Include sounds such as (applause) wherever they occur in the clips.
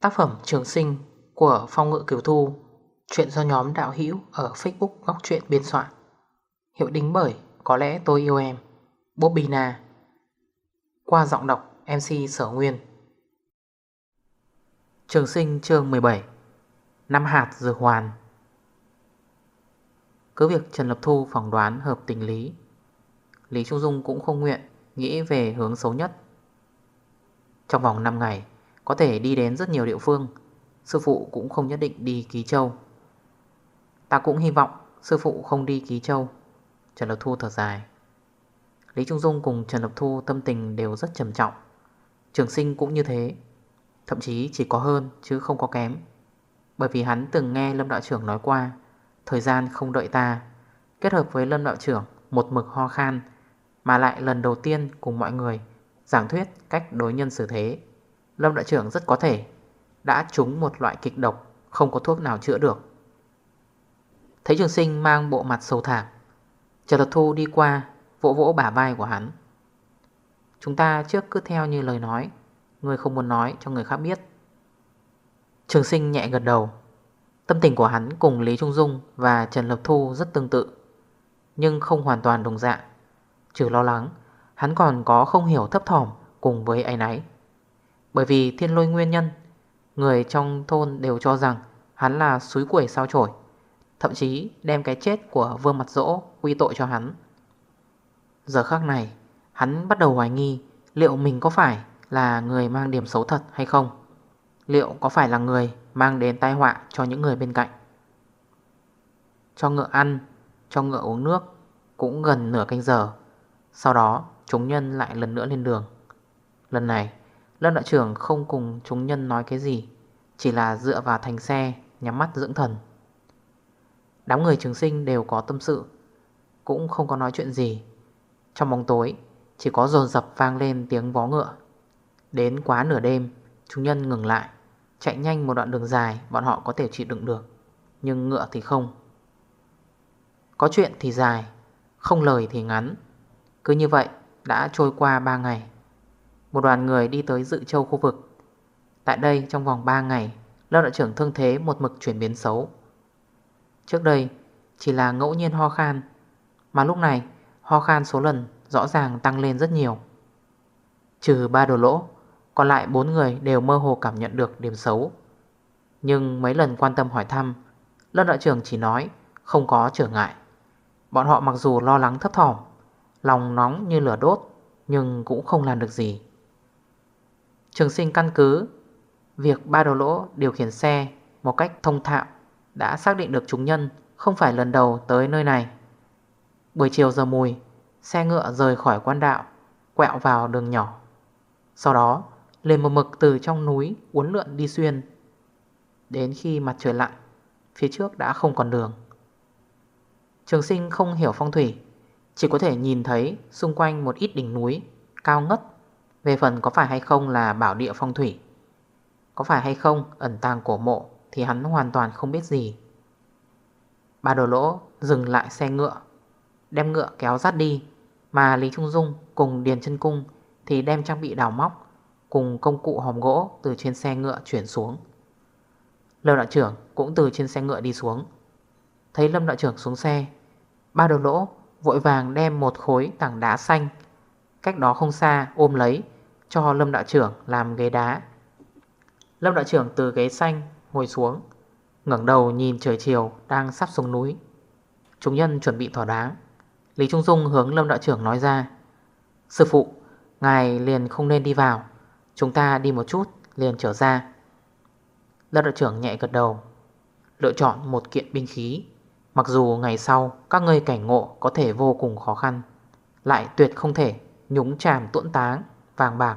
Tác phẩm Trường Sinh của Phong Ngự Kiều Thu, Chuyện do nhóm đạo hữu ở Facebook Góc Chuyện biên soạn. Hiệu đính bởi Có lẽ tôi yêu em Bobina Qua giọng đọc MC Sở Nguyên. Trường Sinh chương 17 Năm hạt dược hoàn. Cứ việc Trần Lập Thu phỏng đoán hợp tình lý Lý Trung Dung cũng không nguyện Nghĩ về hướng xấu nhất. Trong vòng 5 ngày có thể đi đến rất nhiều địa phương. Sư phụ cũng không nhất định đi Ký Châu. Ta cũng hy vọng Sư phụ không đi Ký Châu. Trần Lập Thu thở dài. Lý Trung Dung cùng Trần Lập Thu tâm tình đều rất trầm trọng. Trường sinh cũng như thế. Thậm chí chỉ có hơn, chứ không có kém. Bởi vì hắn từng nghe Lâm Đạo trưởng nói qua, Thời gian không đợi ta. Kết hợp với Lâm Đạo trưởng, Một mực ho khan, Mà lại lần đầu tiên cùng mọi người Giảng thuyết cách đối nhân xử thế. Lâm đại trưởng rất có thể Đã trúng một loại kịch độc, Không có thuốc nào chữa được. Thấy trường sinh mang bộ mặt sầu thảm, Trần Lật Thu đi qua, Vỗ vỗ bả vai của hắn. Chúng ta trước cứ theo như lời nói, Người không muốn nói cho người khác biết. Trường sinh nhẹ gật đầu. Tâm tình của hắn cùng Lý Trung Dung Và Trần Lập Thu rất tương tự, Nhưng không hoàn toàn đồng dạng. Trừ lo lắng, Hắn còn có không hiểu thấp thỏm Cùng với ai nấy bởi vì thiên lôi nguyên nhân, Người trong thôn đều cho rằng Hắn là suối quẩy sao trổi Thậm chí đem cái chết của vương mặt dỗ Quy tội cho hắn. Giờ khác này, Hắn bắt đầu hoài nghi Liệu mình có phải là người mang điểm xấu thật hay không, Liệu có phải là người Mang đến tai họa cho những người bên cạnh. Cho ngựa ăn, Cho ngựa uống nước Cũng gần nửa canh giờ, Sau đó chúng nhân lại lần nữa lên đường. Lần này Lâm đạo trưởng không cùng chúng nhân nói cái gì, Chỉ là dựa vào thành xe, Nhắm mắt dưỡng thần. Đám người trường sinh đều có tâm sự, Cũng không có nói chuyện gì. Trong bóng tối, Chỉ có dồn dập vang lên tiếng vó ngựa. Đến quá nửa đêm, Chúng nhân ngừng lại, Chạy nhanh một đoạn đường dài, Bọn họ có thể chịu đựng được, Nhưng ngựa thì không. Có chuyện thì dài, Không lời thì ngắn. Cứ như vậy, đã trôi qua 3 ngày. Một đoàn người đi tới dự châu khu vực. Tại đây, trong vòng 3 ngày Lâm đội trưởng thương thế một mực chuyển biến xấu. Trước đây, chỉ là ngẫu nhiên ho khan, Mà lúc này, ho khan số lần rõ ràng tăng lên rất nhiều. Trừ ba đồ lỗ, Còn lại bốn người đều mơ hồ cảm nhận được điểm xấu. Nhưng mấy lần quan tâm hỏi thăm Lâm đội trưởng chỉ nói Không có trở ngại. Bọn họ mặc dù lo lắng thấp thỏm, Lòng nóng như lửa đốt, Nhưng cũng không làm được gì. Trường sinh căn cứ. Việc ba đầu lỗ điều khiển xe Một cách thông thạo Đã xác định được chúng nhân Không phải lần đầu tới nơi này. Buổi chiều giờ mùi, Xe ngựa rời khỏi quan đạo, Quẹo vào đường nhỏ. Sau đó lên một mực từ trong núi Uốn lượn đi xuyên. Đến khi mặt trời lặn, Phía trước đã không còn đường. Trường sinh không hiểu phong thủy, Chỉ có thể nhìn thấy xung quanh một ít đỉnh núi Cao ngất về phần có phải hay không là bảo địa phong thủy. Có phải hay không, ẩn tàng cổ mộ, Thì hắn hoàn toàn không biết gì. Ba đồ lỗ dừng lại xe ngựa, Đem ngựa kéo dắt đi, Mà Lý Trung Dung cùng Điền chân Cung Thì đem trang bị đào móc Cùng công cụ hòm gỗ từ trên xe ngựa chuyển xuống. Lâm đạo trưởng cũng từ trên xe ngựa đi xuống. Thấy Lâm đạo trưởng xuống xe, Ba đồ lỗ vội vàng đem một khối tảng đá xanh Cách đó không xa, ôm lấy, Cho Lâm đạo trưởng làm ghế đá. Lâm đạo trưởng từ ghế xanh ngồi xuống, ngẩng đầu nhìn trời chiều đang sắp xuống núi. Chúng nhân chuẩn bị thỏa đáng. Lý Trung Dung hướng Lâm đạo trưởng nói ra, Sư phụ, Ngài liền không nên đi vào. Chúng ta đi một chút, liền trở ra. Lâm đạo trưởng nhẹ gật đầu, Lựa chọn một kiện binh khí. Mặc dù ngày sau các ngươi cảnh ngộ có thể vô cùng khó khăn, Lại tuyệt không thể nhúng chàm tuẫn táng vàng bạc.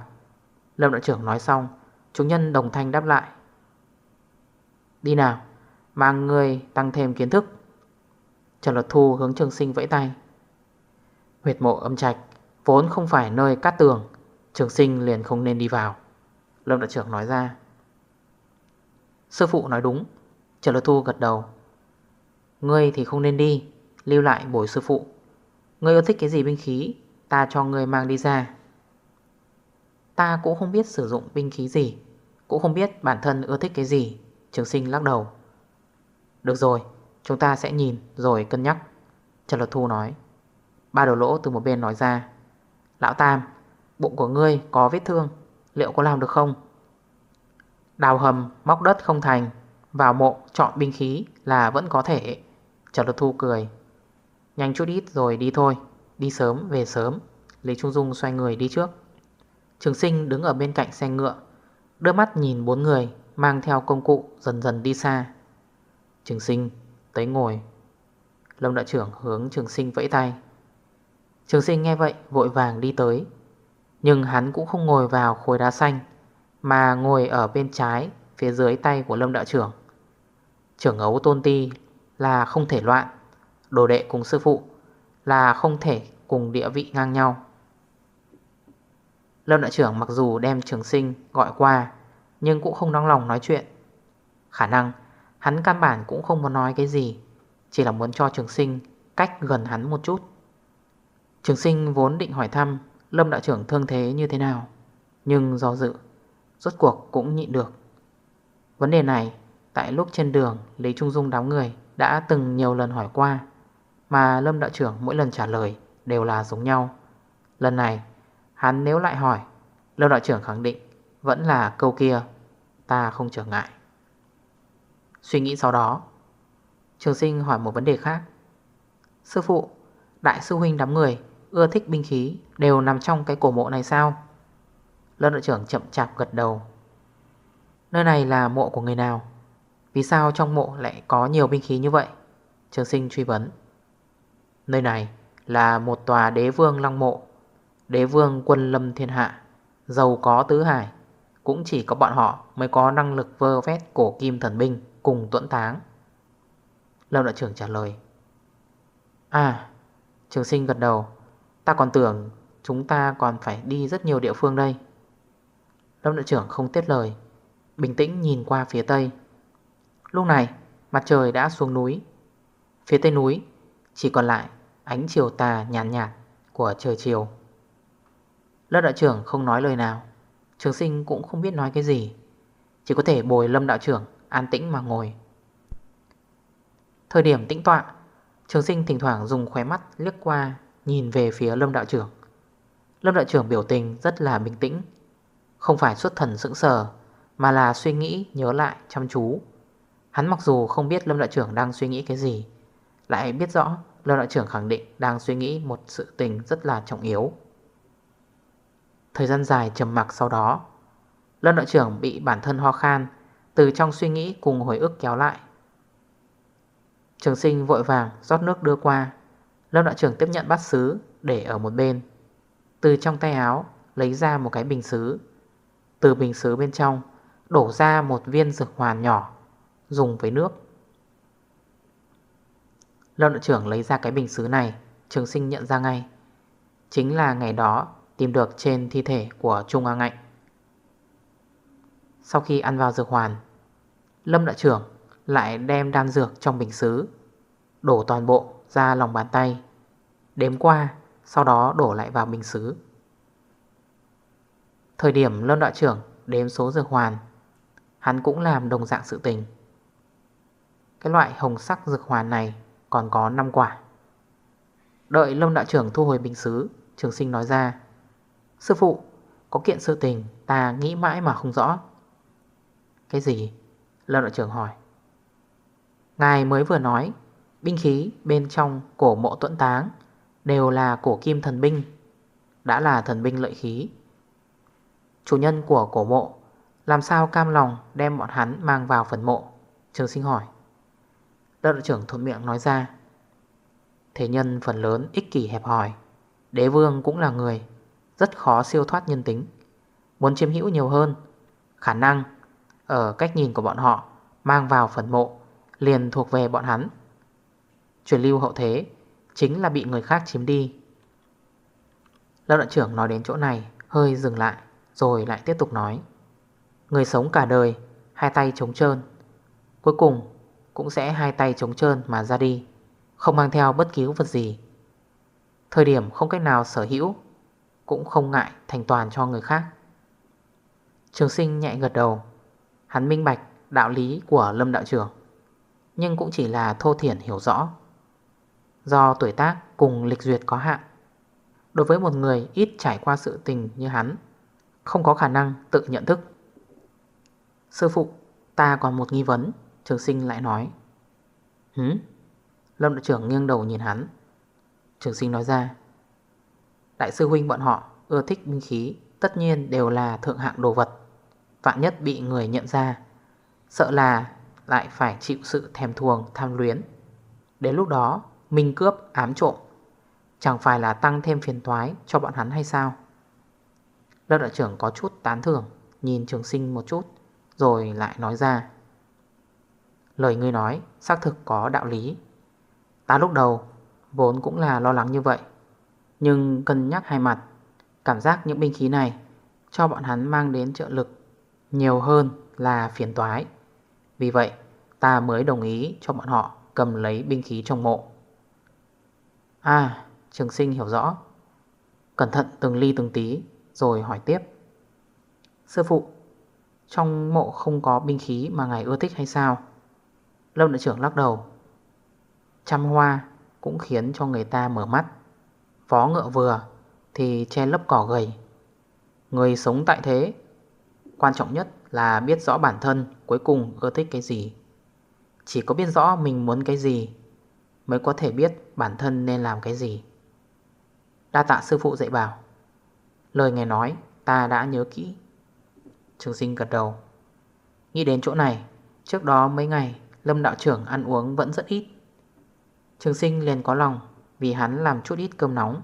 Lâm đạo trưởng nói xong, Chúng nhân đồng thanh đáp lại. Đi nào, Mang người tăng thêm kiến thức. Trần Luật Thu hướng trường sinh vẫy tay. Huyệt mộ âm trạch, Vốn không phải nơi cát tường, Trường sinh liền không nên đi vào. Lâm đạo trưởng nói ra. Sư phụ nói đúng. Trần Luật Thu gật đầu. Ngươi thì không nên đi, Lưu lại bồi sư phụ. Ngươi ưa thích cái gì binh khí? Ta cho ngươi mang đi ra. Ta cũng không biết sử dụng binh khí gì, Cũng không biết bản thân ưa thích cái gì, Trường sinh lắc đầu. Được rồi, Chúng ta sẽ nhìn rồi cân nhắc, Trần Lật Thu nói. Ba đầu lỗ từ một bên nói ra. Lão Tam, Bụng của ngươi có vết thương, Liệu có làm được không? Đào hầm, móc đất không thành, Vào mộ chọn binh khí là vẫn có thể, Trần Lật Thu cười. Nhanh chút ít rồi đi thôi. Đi sớm, về sớm. Lý Trung Dung xoay người đi trước. Trường sinh đứng ở bên cạnh xe ngựa Đưa mắt nhìn bốn người, Mang theo công cụ dần dần đi xa. Trường sinh tới ngồi. Lâm đại trưởng hướng trường sinh vẫy tay. Trường sinh nghe vậy, vội vàng đi tới. Nhưng hắn cũng không ngồi vào khối đá xanh, Mà ngồi ở bên trái, Phía dưới tay của Lâm đạo trưởng. Trưởng ấu tôn ti là không thể loạn. Đồ đệ cùng sư phụ là không thể cùng địa vị ngang nhau. Lâm đại trưởng mặc dù đem trường sinh gọi qua, Nhưng cũng không nóng lòng nói chuyện. Khả năng, hắn căn bản cũng không muốn nói cái gì, Chỉ là muốn cho trường sinh cách gần hắn một chút. Trường sinh vốn định hỏi thăm Lâm đạo trưởng thương thế như thế nào, Nhưng do dự, Rốt cuộc cũng nhịn được. Vấn đề này, Tại lúc trên đường, Lý Trung Dung đám người Đã từng nhiều lần hỏi qua. Mà Lâm đạo trưởng mỗi lần trả lời Đều là giống nhau. Lần này, hắn nếu lại hỏi, Lâm đạo trưởng khẳng định Vẫn là câu kia, Ta không trở ngại. Suy nghĩ sau đó, Trường sinh hỏi một vấn đề khác. Sư phụ, Đại sư huynh đám người ưa thích binh khí Đều nằm trong cái cổ mộ này sao? Lâm đạo trưởng chậm chạp gật đầu. Nơi này là mộ của người nào? Vì sao trong mộ lại có nhiều binh khí như vậy? Trường sinh truy vấn. Nơi này là một tòa đế vương lăng mộ, Đế vương quân lâm thiên hạ. Giàu có tứ hải, Cũng chỉ có bọn họ mới có năng lực vơ vét cổ kim thần binh Cùng tuẫn táng. Lâm đại trưởng trả lời À Trường sinh gật đầu, Ta còn tưởng chúng ta còn phải đi rất nhiều địa phương đây. Lâm đại trưởng không tiết lời, Bình tĩnh nhìn qua phía tây. Lúc này, mặt trời đã xuống núi. Phía tây núi chỉ còn lại ánh chiều tà nhàn nhạt, nhạt của trời chiều. Lâm đạo trưởng không nói lời nào. Trường sinh cũng không biết nói cái gì. Chỉ có thể bồi lâm đạo trưởng An tĩnh mà ngồi. Thời điểm tĩnh tọa Trường sinh thỉnh thoảng dùng khóe mắt liếc qua Nhìn về phía lâm đạo trưởng. Lâm đạo trưởng biểu tình rất là bình tĩnh. Không phải xuất thần sững sờ Mà là suy nghĩ nhớ lại chăm chú. Hắn mặc dù không biết Lâm đạo trưởng đang suy nghĩ cái gì lại biết rõ Lâm đạo trưởng khẳng định đang suy nghĩ một sự tình rất là trọng yếu. Thời gian dài trầm mặc sau đó Lâm đạo trưởng bị bản thân ho khan, Từ trong suy nghĩ cùng hồi ức kéo lại. Trường sinh vội vàng rót nước đưa qua Lâm đạo trưởng tiếp nhận bát xứ Để ở một bên. Từ trong tay áo, lấy ra một cái bình xứ. Từ bình xứ bên trong, Đổ ra một viên dược hoàn nhỏ, Dùng với nước. Lâm đội trưởng lấy ra cái bình xứ này, Trường sinh nhận ra ngay. Chính là ngày đó, tìm được trên thi thể của Trung A Ngạnh. Sau khi ăn vào dược hoàn, Lâm đại trưởng lại đem đan dược trong bình xứ, Đổ toàn bộ ra lòng bàn tay. Đếm qua, Sau đó đổ lại vào bình xứ. Thời điểm Lâm đại trưởng đếm số dược hoàn, Hắn cũng làm đồng dạng sự tình. Cái loại hồng sắc dược hoàn này còn có 5 quả. Đợi Lâm đạo trưởng thu hồi bình xứ, Trường sinh nói ra, Sư phụ, Có kiện sự tình ta nghĩ mãi mà không rõ. Cái gì? Lâm đạo trưởng hỏi. Ngài mới vừa nói, Binh khí bên trong cổ mộ tuẫn táng Đều là cổ kim thần binh, Đã là thần binh lợi khí. Chủ nhân của cổ mộ Làm sao cam lòng đem bọn hắn mang vào phần mộ? Trường sinh hỏi. Đội trưởng thuận miệng nói ra. Thế nhân phần lớn ích kỷ hẹp hỏi Đế vương cũng là người, Rất khó siêu thoát nhân tính. Muốn chiếm hữu nhiều hơn, Khả năng Ở cách nhìn của bọn họ Mang vào phần mộ Liền thuộc về bọn hắn. Truyền lưu hậu thế Chính là bị người khác chiếm đi. Lão đoạn trưởng nói đến chỗ này, Hơi dừng lại, Rồi lại tiếp tục nói. Người sống cả đời, Hai tay trống trơn. Cuối cùng cũng sẽ hai tay trống trơn mà ra đi, Không mang theo bất cứ vật gì. Thời điểm không cách nào sở hữu, Cũng không ngại thành toàn cho người khác. Trường sinh nhẹ gật đầu, Hắn minh bạch đạo lý của Lâm đạo trưởng, Nhưng cũng chỉ là thô thiển hiểu rõ. Do tuổi tác cùng lịch duyệt có hạn, Đối với một người ít trải qua sự tình như hắn, Không có khả năng tự nhận thức. Sư phụ, Ta còn một nghi vấn. Trường sinh lại nói Hứ Lâm đội trưởng nghiêng đầu nhìn hắn. Trường sinh nói ra, Đại sư huynh bọn họ ưa thích binh khí, Tất nhiên đều là thượng hạng đồ vật. Vạn nhất bị người nhận ra, Sợ là lại phải chịu sự thèm thuồng, tham luyến. Đến lúc đó, Minh cướp ám trộm, Chẳng phải là tăng thêm phiền toái cho bọn hắn hay sao? Lớp đội trưởng có chút tán thưởng, Nhìn trường sinh một chút, Rồi lại nói ra Lời ngươi nói, xác thực có đạo lý. Ta lúc đầu Vốn cũng là lo lắng như vậy, Nhưng cân nhắc hai mặt, Cảm giác những binh khí này Cho bọn hắn mang đến trợ lực Nhiều hơn là phiền toái. Vì vậy, ta mới đồng ý cho bọn họ Cầm lấy binh khí trong mộ. À Trường sinh hiểu rõ. Cẩn thận từng ly từng tí, Rồi hỏi tiếp. Sư phụ, Trong mộ không có binh khí mà ngài ưa thích hay sao? Lâm đội trưởng lắc đầu. Trăm hoa cũng khiến cho người ta mở mắt. Phó ngựa vừa thì che lấp cỏ gầy. Người sống tại thế, Quan trọng nhất là biết rõ bản thân cuối cùng ưa thích cái gì. Chỉ có biết rõ mình muốn cái gì Mới có thể biết bản thân nên làm cái gì. Đa tạ sư phụ dạy bảo. Lời ngài nói, ta đã nhớ kỹ. Trường sinh gật đầu. Nghĩ đến chỗ này, Trước đó mấy ngày Lâm đạo trưởng ăn uống vẫn rất ít. Trường sinh liền có lòng Vì hắn làm chút ít cơm nóng,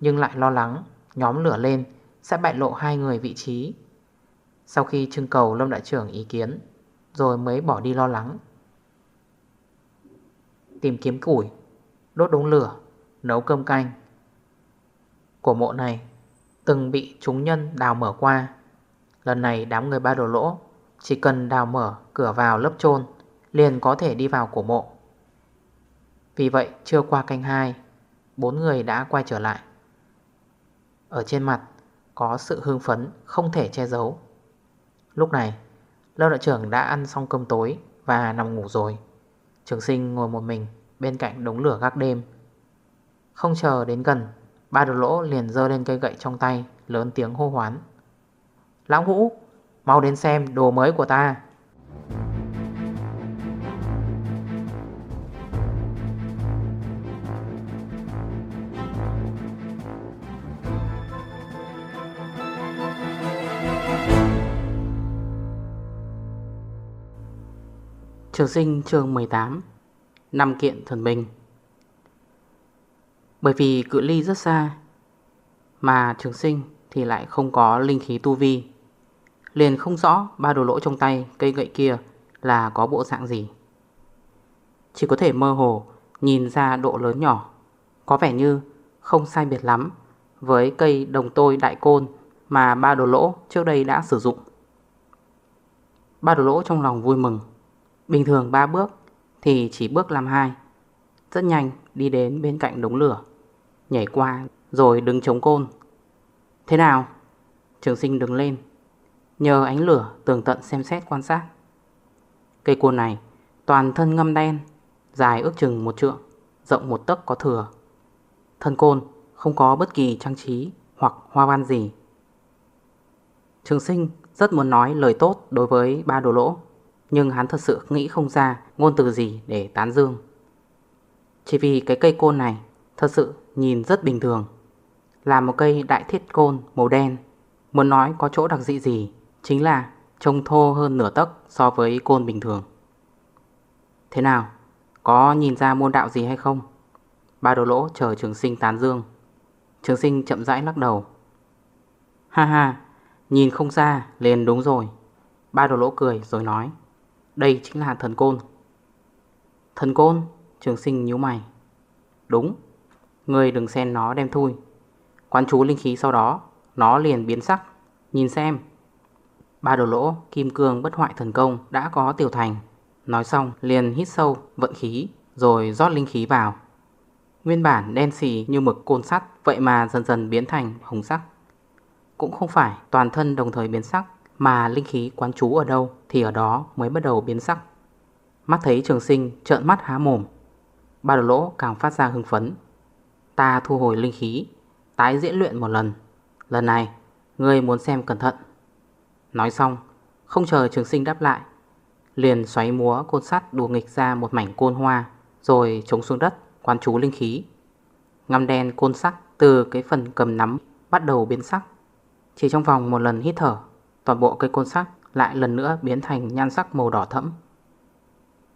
Nhưng lại lo lắng Nhóm lửa lên sẽ bại lộ hai người vị trí. Sau khi trưng cầu Lâm đại trưởng ý kiến, Rồi mới bỏ đi lo lắng. Tìm kiếm củi Đốt đống lửa, Nấu cơm canh. Cổ mộ này, Từng bị chúng nhân đào mở qua. Lần này đám người ba đồ lỗ Chỉ cần đào mở cửa vào lớp chôn. Liền có thể đi vào cổ mộ. Vì vậy, chưa qua canh 2 Bốn người đã quay trở lại. Ở trên mặt, Có sự hương phấn không thể che giấu. Lúc này Lâu đội trưởng đã ăn xong cơm tối Và nằm ngủ rồi. Trường sinh ngồi một mình Bên cạnh đống lửa gác đêm. Không chờ đến gần, Ba đồ lỗ liền dơ lên cây gậy trong tay, Lớn tiếng hô hoán. Lão ngũ, Mau đến xem đồ mới của ta. Trường sinh trường 18 Năm kiện thần binh. Bởi vì cự ly rất xa, Mà trường sinh thì lại không có linh khí tu vi. Liền không rõ ba đồ lỗ trong tay, cây gậy kia là có bộ dạng gì. Chỉ có thể mơ hồ nhìn ra độ lớn nhỏ. Có vẻ như không sai biệt lắm Với cây đồng tôi đại côn mà ba đồ lỗ trước đây đã sử dụng. Ba đồ lỗ trong lòng vui mừng. Bình thường 3 bước thì chỉ bước làm hai. Rất nhanh, đi đến bên cạnh đống lửa, Nhảy qua rồi đứng chống côn. Thế nào? Trường sinh đứng lên, Nhờ ánh lửa tường tận xem xét quan sát. Cây côn này toàn thân ngâm đen, Dài ước chừng một trượng, Rộng một tấc có thừa. Thân côn không có bất kỳ trang trí Hoặc hoa văn gì. Trường sinh rất muốn nói lời tốt đối với ba đồ lỗ nhưng hắn thật sự nghĩ không ra ngôn từ gì để tán dương. Chỉ vì cái cây côn này thật sự nhìn rất bình thường, Là một cây đại thiết côn màu đen. Muốn nói có chỗ đặc dị gì Chính là trông thô hơn nửa tấc so với côn bình thường. Thế nào? Có nhìn ra môn đạo gì hay không? Ba đồ lỗ chờ trường sinh tán dương. Trường sinh chậm rãi lắc đầu. Ha ha, Nhìn không ra liền đúng rồi. Ba đồ lỗ cười rồi nói đây chính là thần côn. Thần côn, Trường sinh nhíu mày. Đúng Người đừng xen nó đem thui. Quán chú linh khí sau đó, Nó liền biến sắc. Nhìn xem. Ba đồ lỗ, Kim cương bất hoại thần công Đã có tiểu thành. Nói xong, liền hít sâu, Vận khí, Rồi rót linh khí vào. Nguyên bản đen xì như mực côn sắt, Vậy mà dần dần biến thành hồng sắc. Cũng không phải toàn thân đồng thời biến sắc. Mà linh khí quán chú ở đâu Thì ở đó mới bắt đầu biến sắc. Mắt thấy trường sinh trợn mắt há mồm. Ba đồ lỗ càng phát ra hưng phấn. Ta thu hồi linh khí, Tái diễn luyện một lần. Lần này, Ngươi muốn xem cẩn thận. Nói xong, Không chờ trường sinh đáp lại, Liền xoáy múa côn sắt đùa nghịch ra một mảnh côn hoa, Rồi chống xuống đất Quán chú linh khí. Ngăm đen côn sắt từ cái phần cầm nắm Bắt đầu biến sắc. Chỉ trong vòng một lần hít thở Toàn bộ cây côn sắc lại lần nữa biến thành nhan sắc màu đỏ thẫm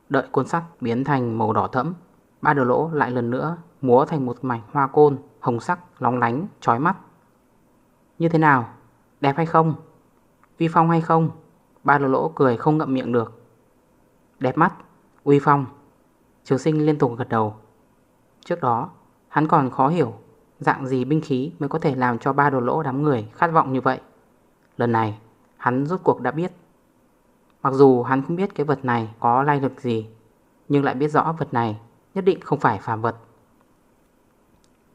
Đợi côn sắc biến thành màu đỏ thẫm Ba đầu lỗ lại lần nữa múa thành một mảnh hoa côn Hồng sắc, lóng lánh, chói mắt Như thế nào? Đẹp hay không? Vi phong hay không? Ba đầu lỗ cười không ngậm miệng được Đẹp mắt, uy phong Trường sinh liên tục gật đầu Trước đó hắn còn khó hiểu Dạng gì binh khí mới có thể làm cho ba đồ lỗ đám người khát vọng như vậy Lần này hắn rốt cuộc đã biết. Mặc dù hắn không biết cái vật này có lai lịch gì, Nhưng lại biết rõ vật này nhất định không phải phàm vật.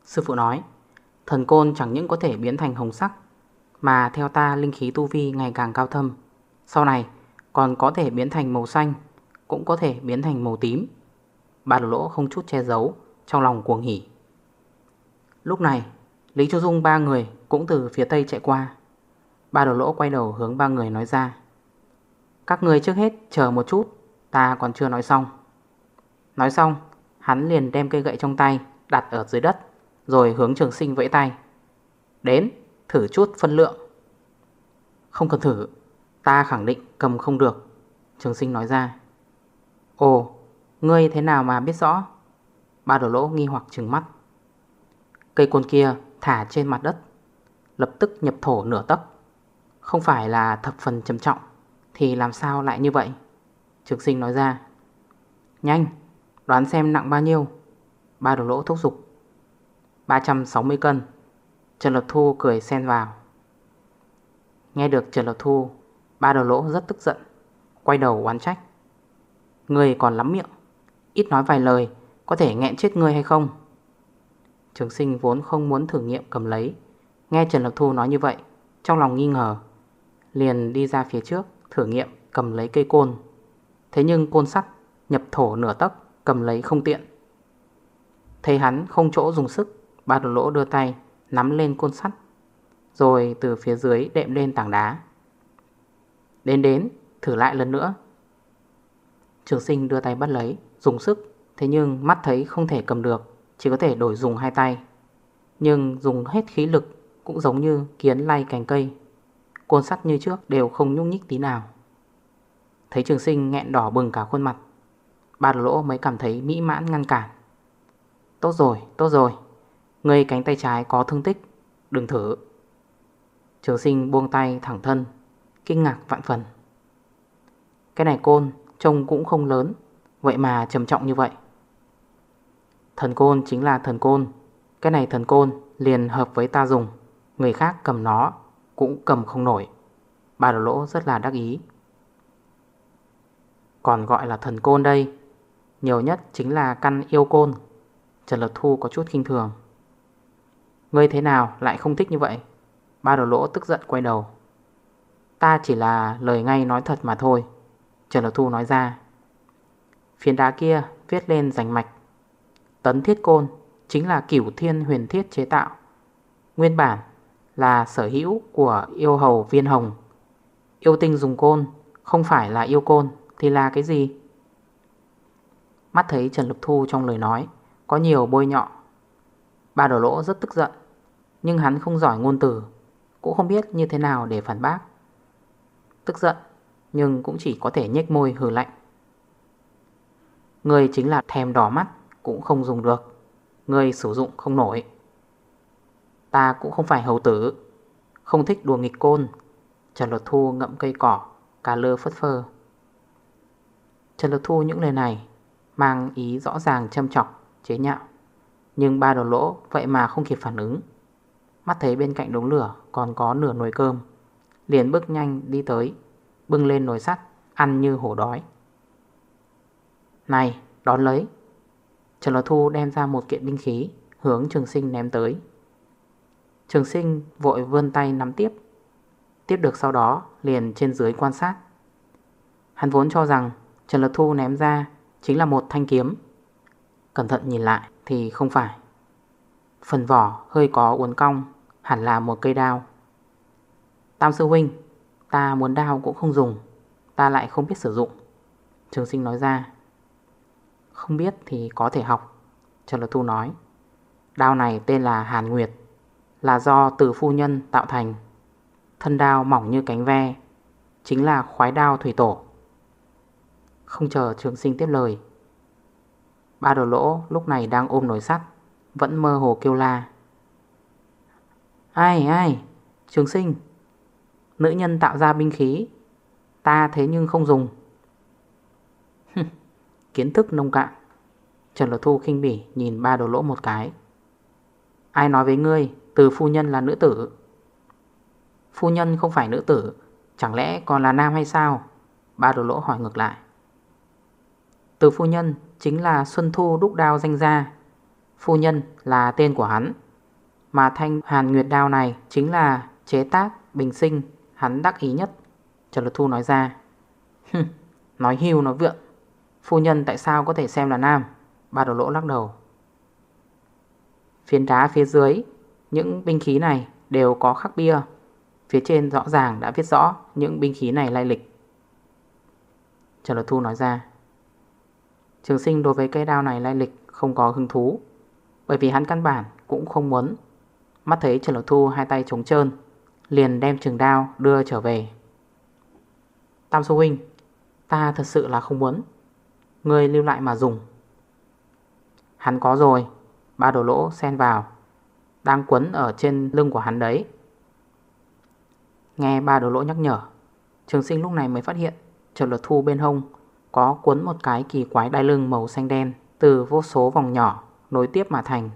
Sư phụ nói, Thần côn chẳng những có thể biến thành hồng sắc, Mà theo ta linh khí tu vi ngày càng cao thâm, Sau này còn có thể biến thành màu xanh, Cũng có thể biến thành màu tím. Bạt lỗ không chút che giấu Trong lòng cuồng hỉ. Lúc này, Lý Chu Dung ba người cũng từ phía tây chạy qua. Ba đầu lỗ quay đầu hướng ba người nói ra. Các người trước hết chờ một chút, Ta còn chưa nói xong. Nói xong, Hắn liền đem cây gậy trong tay Đặt ở dưới đất, Rồi hướng trường sinh vẫy tay. Đến, thử chút phân lượng. Không cần thử, Ta khẳng định cầm không được, Trường sinh nói ra. Ồ, Ngươi thế nào mà biết rõ? Ba đầu lỗ nghi hoặc trừng mắt. Cây côn kia thả trên mặt đất, Lập tức nhập thổ nửa tấc. Không phải là thập phần trầm trọng, Thì làm sao lại như vậy? Trường sinh nói ra. Nhanh, Đoán xem nặng bao nhiêu. Ba đồ lỗ thúc giục. 360 cân. Trần Lập Thu cười xen vào. Nghe được Trần Lập Thu, Ba đồ lỗ rất tức giận, Quay đầu oán trách. Người còn lắm miệng, Ít nói vài lời, Có thể nghẹn chết người hay không? Trường sinh vốn không muốn thử nghiệm cầm lấy. Nghe Trần Lập Thu nói như vậy, Trong lòng nghi ngờ. Liền đi ra phía trước, thử nghiệm, cầm lấy cây côn. Thế nhưng côn sắt nhập thổ nửa tấc, cầm lấy không tiện. Thấy hắn không chỗ dùng sức Ba đồ lỗ đưa tay Nắm lên côn sắt, Rồi từ phía dưới đệm lên tảng đá. Đến đến, Thử lại lần nữa. Trường sinh đưa tay bắt lấy, Dùng sức, Thế nhưng mắt thấy không thể cầm được, Chỉ có thể đổi dùng hai tay. Nhưng dùng hết khí lực Cũng giống như kiến lay cành cây. Côn sắt như trước đều không nhúc nhích tí nào. Thấy trường sinh nghẹn đỏ bừng cả khuôn mặt Ba lỗ mới cảm thấy mỹ mãn ngăn cản. Tốt rồi, tốt rồi Người cánh tay trái có thương tích Đừng thử. Trường sinh buông tay thẳng thân Kinh ngạc vạn phần. Cái này côn trông cũng không lớn Vậy mà trầm trọng như vậy. Thần côn chính là thần côn Cái này thần côn liền hợp với ta dùng Người khác cầm nó cũng cầm không nổi. Ba đồ lỗ rất là đắc ý. Còn gọi là thần côn đây, Nhiều nhất chính là căn yêu côn. Trần Lập Thu có chút kinh thường. Ngươi thế nào lại không thích như vậy? Ba đồ lỗ tức giận quay đầu. Ta chỉ là lời ngay nói thật mà thôi, Trần Lập Thu nói ra. Phiến đá kia viết lên rành mạch. Tấn thiết côn chính là cửu thiên huyền thiết chế tạo. Nguyên bản là sở hữu của yêu hầu viên hồng. Yêu tinh dùng côn, Không phải là yêu côn Thì là cái gì? Mắt thấy Trần lục Thu trong lời nói Có nhiều bôi nhọ. Ba đổ lỗ rất tức giận, Nhưng hắn không giỏi ngôn từ, Cũng không biết như thế nào để phản bác. Tức giận, Nhưng cũng chỉ có thể nhếch môi hừ lạnh. Người chính là thèm đỏ mắt Cũng không dùng được, Người sử dụng không nổi. Ta cũng không phải hầu tử. Không thích đùa nghịch côn, Trần Luật Thu ngậm cây cỏ Cà lơ phất phơ. Trần Luật Thu những lời này Mang ý rõ ràng châm chọc, Chế nhạo. Nhưng ba đầu lỗ vậy mà không kịp phản ứng. Mắt thấy bên cạnh đống lửa Còn có nửa nồi cơm, Liền bước nhanh đi tới, Bưng lên nồi sắt, Ăn như hổ đói. Này, đón lấy. Trần Lò Thu đem ra một kiện binh khí, Hướng trường sinh ném tới. Trường sinh vội vươn tay nắm tiếp. Tiếp được sau đó, liền trên dưới quan sát. Hắn vốn cho rằng Trần Lật Thu ném ra Chính là một thanh kiếm. Cẩn thận nhìn lại thì không phải. Phần vỏ hơi có uốn cong, Hẳn là một cây đao. Tam sư huynh, Ta muốn đao cũng không dùng, Ta lại không biết sử dụng. Trường sinh nói ra. Không biết thì có thể học, Trần Lật Thu nói. Đao này tên là Hàn Nguyệt. Là do từ phu nhân tạo thành. Thân đao mỏng như cánh ve, Chính là khoái đao thủy tổ. Không chờ trường sinh tiếp lời, Ba đồ lỗ lúc này đang ôm nồi sắt, Vẫn mơ hồ kêu la. Ai ai, Trường sinh, Nữ nhân tạo ra binh khí, Ta thế nhưng không dùng. Kiến thức nông cạn. Trần Lột Thu khinh bỉ nhìn ba đồ lỗ một cái. Ai nói với ngươi từ phu nhân là nữ tử. Phu nhân không phải nữ tử, Chẳng lẽ còn là nam hay sao? Ba đồ lỗ hỏi ngược lại. Từ phu nhân chính là Xuân Thu đúc đao danh gia. Phu nhân là tên của hắn. Mà thanh hàn nguyệt đao này Chính là chế tác, bình sinh, Hắn đắc ý nhất. Trần Lột Thu nói ra. (laughs) Nói hưu nói vượng. Phu nhân tại sao có thể xem là nam? Ba đồ lỗ lắc đầu. Phiến đá phía dưới những binh khí này đều có khắc bia. Phía trên rõ ràng đã viết rõ Những binh khí này lai lịch. Trần Lột Thu nói ra, Trường sinh đối với cây đao này lai lịch Không có hứng thú, Bởi vì hắn căn bản cũng không muốn. Mắt thấy Trần Lột Thu hai tay trống trơn, Liền đem trường đao đưa trở về. Tam Sư Huynh, Ta thật sự là không muốn. Người lưu lại mà dùng. Hắn có rồi. Ba đồ lỗ sen vào. Đang quấn ở trên lưng của hắn đấy. Nghe ba đồ lỗ nhắc nhở, Trường sinh lúc này mới phát hiện Trần luật thu bên hông Có cuốn một cái kỳ quái đai lưng màu xanh đen Từ vô số vòng nhỏ Nối tiếp mà thành.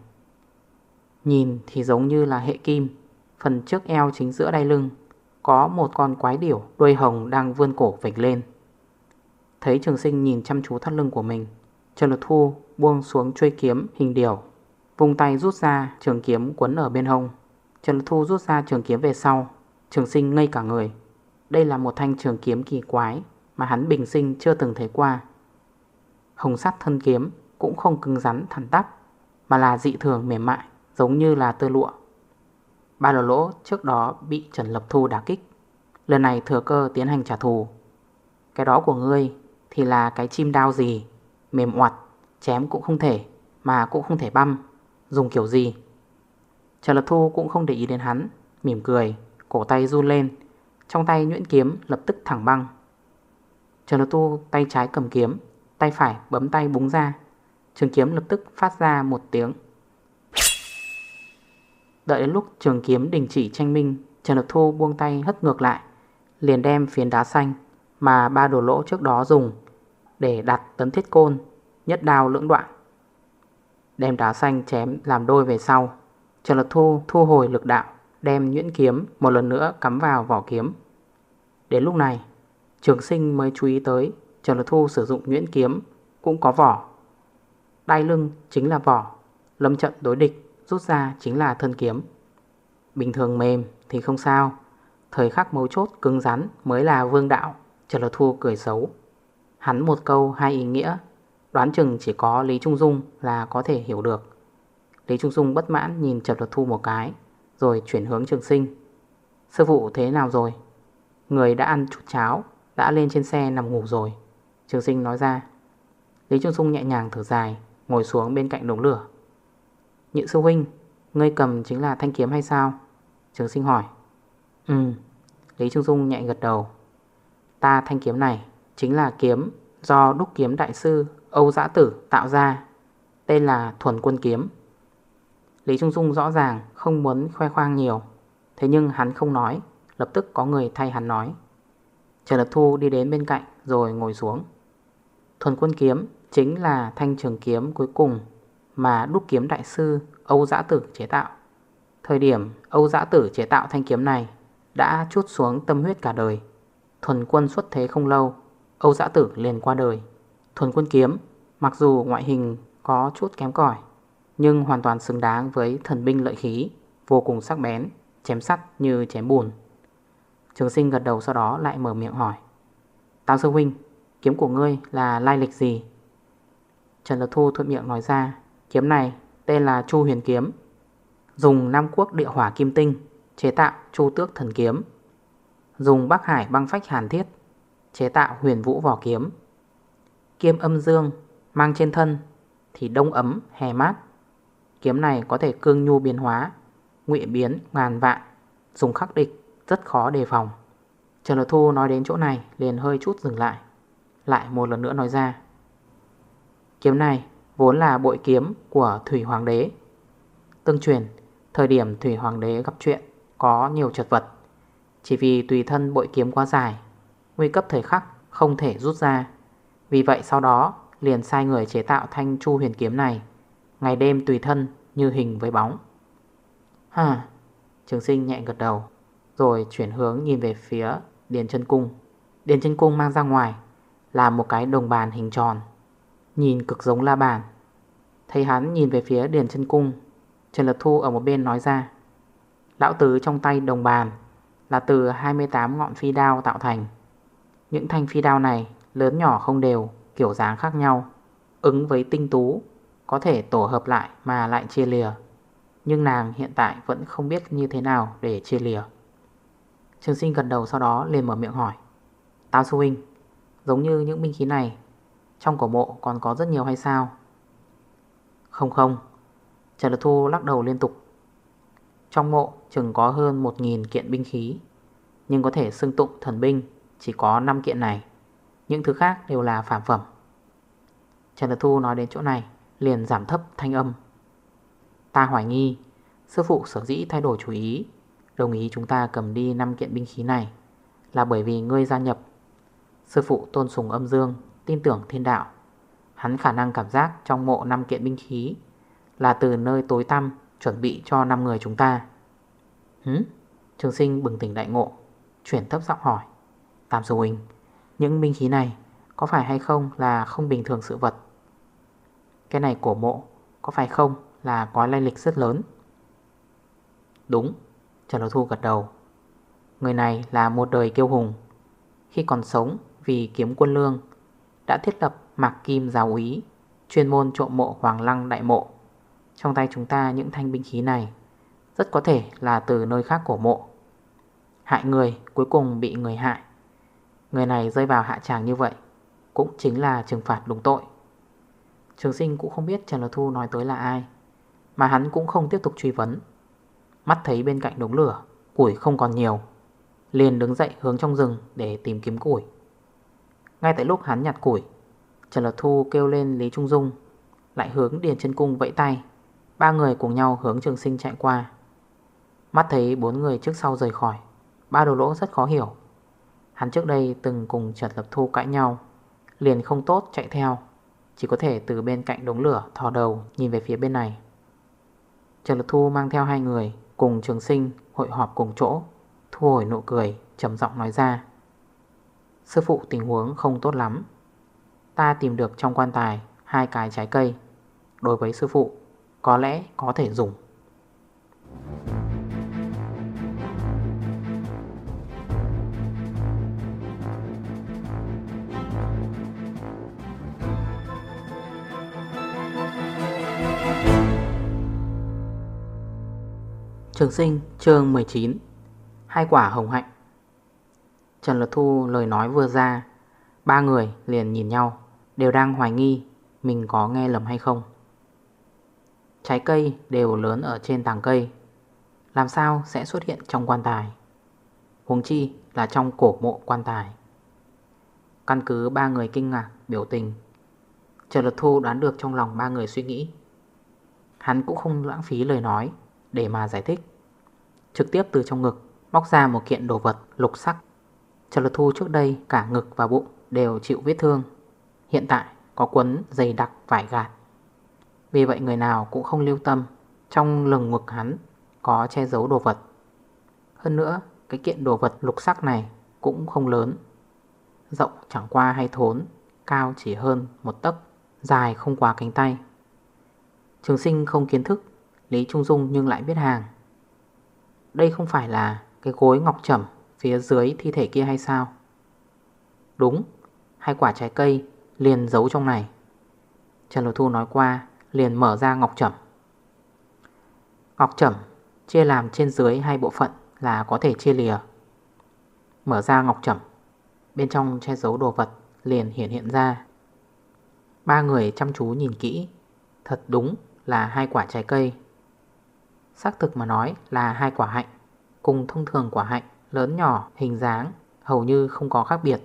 Nhìn thì giống như là hệ kim, Phần trước eo chính giữa đai lưng Có một con quái điểu Đuôi hồng đang vươn cổ vịch lên. Thấy trường sinh nhìn chăm chú thắt lưng của mình Trần Lực Thu buông xuống chuôi kiếm hình điểu. Vùng tay rút ra, trường kiếm quấn ở bên hông. Trần Thu rút ra trường kiếm về sau. Trường sinh ngây cả người. Đây là một thanh trường kiếm kỳ quái Mà hắn bình sinh chưa từng thấy qua. Hồng sắt thân kiếm Cũng không cứng rắn thẳng tắp, Mà là dị thường mềm mại, Giống như là tơ lụa. Ba lỗ lỗ trước đó bị Trần Lập Thu đả kích. Lần này thừa cơ tiến hành trả thù. Cái đó của ngươi Thì là cái chim đao gì? Mềm oặt, Chém cũng không thể, Mà cũng không thể băm. Dùng kiểu gì? Trần Lập Thu cũng không để ý đến hắn, Mỉm cười, Cổ tay run lên, Trong tay nhuyễn kiếm lập tức thẳng băng. Trần Lập Thu tay trái cầm kiếm, Tay phải bấm tay búng ra, Trường kiếm lập tức phát ra một tiếng. Đợi đến lúc trường kiếm đình chỉ tranh minh, Trần Lập Thu buông tay hất ngược lại, Liền đem phiến đá xanh Mà ba đồ lỗ trước đó dùng Để đặt tấm thiết côn, Nhất đào lưỡng đoạn. Đem đá xanh chém làm đôi về sau. Trần Lật Thu thu hồi lực đạo, Đem nhuyễn kiếm một lần nữa cắm vào vỏ kiếm. Đến lúc này, Trường sinh mới chú ý tới Trần Lật Thu sử dụng nhuyễn kiếm Cũng có vỏ. Đai lưng chính là vỏ, Lâm trận đối địch Rút ra chính là thân kiếm. Bình thường mềm thì không sao, Thời khắc mấu chốt cứng rắn mới là vương đạo, Trần Lật Thu cười xấu. Hắn một câu hai ý nghĩa Đoán chừng chỉ có Lý Trung Dung là có thể hiểu được. Lý Trung Dung bất mãn nhìn Trần Luật Thu một cái, Rồi chuyển hướng trường sinh. Sư phụ thế nào rồi? Người đã ăn chút cháo, Đã lên trên xe nằm ngủ rồi. Trường sinh nói ra. Lý Trung Dung nhẹ nhàng thở dài, Ngồi xuống bên cạnh đống lửa. Nhị sư huynh, Ngươi cầm chính là thanh kiếm hay sao? Trường sinh hỏi. Ừ Lý Trung Dung nhẹ gật đầu. Ta thanh kiếm này chính là kiếm Do đúc kiếm đại sư Âu Giã Tử tạo ra Tên là Thuần Quân Kiếm Lý Trung Dung rõ ràng không muốn khoe khoang nhiều Thế nhưng hắn không nói Lập tức có người thay hắn nói Trần Lập Thu đi đến bên cạnh Rồi ngồi xuống Thuần Quân Kiếm chính là thanh trường kiếm cuối cùng mà đúc kiếm đại sư Âu Giã Tử chế tạo. Thời điểm Âu Giã Tử chế tạo thanh kiếm này đã chút xuống tâm huyết cả đời. Thuần quân xuất thế không lâu, Âu Giã Tử liền qua đời. Thuần quân kiếm, mặc dù ngoại hình có chút kém cỏi nhưng hoàn toàn xứng đáng với thần binh lợi khí, vô cùng sắc bén, chém sắt như chém bùn. Trường sinh gật đầu sau đó lại mở miệng hỏi Tao sư huynh Kiếm của ngươi là lai lịch gì Trần Lật Thu thuận miệng nói ra Kiếm này tên là Chu Huyền Kiếm Dùng Nam Quốc địa hỏa kim tinh Chế tạo Chu Tước Thần Kiếm Dùng Bắc Hải băng phách hàn thiết Chế tạo huyền vũ vỏ kiếm Kiếm âm dương Mang trên thân Thì đông ấm, hè mát. Kiếm này có thể cương nhu biến hóa, Ngụy biến, ngàn vạn, Dùng khắc địch, rất khó đề phòng. Trần Lột Thu nói đến chỗ này, liền hơi chút dừng lại Lại một lần nữa nói ra. Kiếm này vốn là bội kiếm của Thủy Hoàng đế. Tương truyền, Thời điểm Thủy Hoàng đế gặp chuyện, Có nhiều trật vật. Chỉ vì tùy thân bội kiếm quá dài, Nguy cấp thời khắc không thể rút ra. Vì vậy sau đó, liền sai người chế tạo thanh chu huyền kiếm này, Ngày đêm tùy thân như hình với bóng. Hà Trường sinh nhẹ gật đầu, Rồi chuyển hướng nhìn về phía Điền chân cung. Điền chân cung mang ra ngoài, Là một cái đồng bàn hình tròn, Nhìn cực giống la bàn. Thấy hắn nhìn về phía Điền chân cung, Trần Lật Thu ở một bên nói ra, Lão tứ trong tay đồng bàn Là từ 28 ngọn phi đao tạo thành. Những thanh phi đao này Lớn nhỏ không đều, Kiểu dáng khác nhau, Ứng với tinh tú, Có thể tổ hợp lại mà lại chia lìa. Nhưng nàng hiện tại vẫn không biết như thế nào để chia lìa. Trường sinh gần đầu sau đó liền mở miệng hỏi, Tao sư huynh, Giống như những binh khí này, Trong cổ mộ còn có rất nhiều hay sao? Không không. Trần Lực Thu lắc đầu liên tục. Trong mộ chừng có hơn 1.000 kiện binh khí, Nhưng có thể xưng tụng thần binh Chỉ có 5 kiện này. Những thứ khác đều là phản phẩm. Trần Lực Thu nói đến chỗ này, Liền giảm thấp thanh âm. Ta hoài nghi, Sư phụ sở dĩ thay đổi chủ ý, Đồng ý chúng ta cầm đi 5 kiện binh khí này, Là bởi vì ngươi gia nhập. Sư phụ tôn sùng âm dương, Tin tưởng thiên đạo. Hắn khả năng cảm giác trong mộ 5 kiện binh khí Là từ nơi tối tăm Chuẩn bị cho 5 người chúng ta. Hứ Trường sinh bừng tỉnh đại ngộ, Chuyển thấp giọng hỏi. Tam sư huynh những binh khí này Có phải hay không là không bình thường sự vật? Cái này cổ mộ Có phải không là có lai lịch rất lớn? Đúng, Trần đấu Thu gật đầu. Người này là một đời kiêu hùng. Khi còn sống vì kiếm quân lương, Đã thiết lập mạc kim giáo úy, Chuyên môn trộm mộ hoàng lăng đại mộ. Trong tay chúng ta những thanh binh khí này Rất có thể là từ nơi khác cổ mộ. Hại người cuối cùng bị người hại. Người này rơi vào hạ tràng như vậy Cũng chính là trừng phạt đúng tội. Trường sinh cũng không biết Trần Lật Thu nói tới là ai, Mà hắn cũng không tiếp tục truy vấn. Mắt thấy bên cạnh đống lửa, Củi không còn nhiều, Liền đứng dậy hướng trong rừng để tìm kiếm củi. Ngay tại lúc hắn nhặt củi, Trần Lật Thu kêu lên Lý Trung Dung, Lại hướng Điền chân Cung vẫy tay. Ba người cùng nhau hướng trường sinh chạy qua. Mắt thấy bốn người trước sau rời khỏi, Ba đồ lỗ rất khó hiểu. Hắn trước đây từng cùng Trần Lập Thu cãi nhau, Liền không tốt chạy theo, Chỉ có thể từ bên cạnh đống lửa thò đầu nhìn về phía bên này. Trần Lập Thu mang theo hai người Cùng trường sinh hội họp cùng chỗ, Thu hồi nụ cười, trầm giọng nói ra, Sư phụ tình huống không tốt lắm. Ta tìm được trong quan tài Hai cái trái cây. Đối với sư phụ, Có lẽ có thể dùng. Trường sinh, chương 19 Hai quả hồng hạnh. Trần Lật Thu lời nói vừa ra, Ba người liền nhìn nhau, Đều đang hoài nghi Mình có nghe lầm hay không. Trái cây đều lớn ở trên tàng cây, Làm sao sẽ xuất hiện trong quan tài? Huống chi là trong cổ mộ quan tài. Căn cứ ba người kinh ngạc biểu tình, Trần Lật Thu đoán được trong lòng ba người suy nghĩ. Hắn cũng không lãng phí lời nói Để mà giải thích. Trực tiếp từ trong ngực, Móc ra một kiện đồ vật lục sắc. Trần Lật Thu trước đây cả ngực và bụng Đều chịu vết thương. Hiện tại có quấn dày đặc vải gạt. Vì vậy người nào cũng không lưu tâm, Trong lừng ngực hắn Có che giấu đồ vật. Hơn nữa, cái kiện đồ vật lục sắc này Cũng không lớn. Rộng chẳng qua hay thốn, Cao chỉ hơn một tấc, Dài không quá cánh tay. Trường sinh không kiến thức, Lý Trung Dung nhưng lại biết hàng. Đây không phải là cái gối ngọc trầm phía dưới thi thể kia hay sao? Đúng, Hai quả trái cây liền giấu trong này. Trần Lục Thu nói qua, Liền mở ra ngọc trầm Ngọc trầm Chia làm trên dưới hai bộ phận Là có thể chia lìa. Mở ra ngọc trầm Bên trong che giấu đồ vật liền hiện hiện ra. Ba người chăm chú nhìn kỹ, Thật đúng là hai quả trái cây. Xác thực mà nói là hai quả hạnh Cùng thông thường quả hạnh Lớn nhỏ, hình dáng Hầu như không có khác biệt.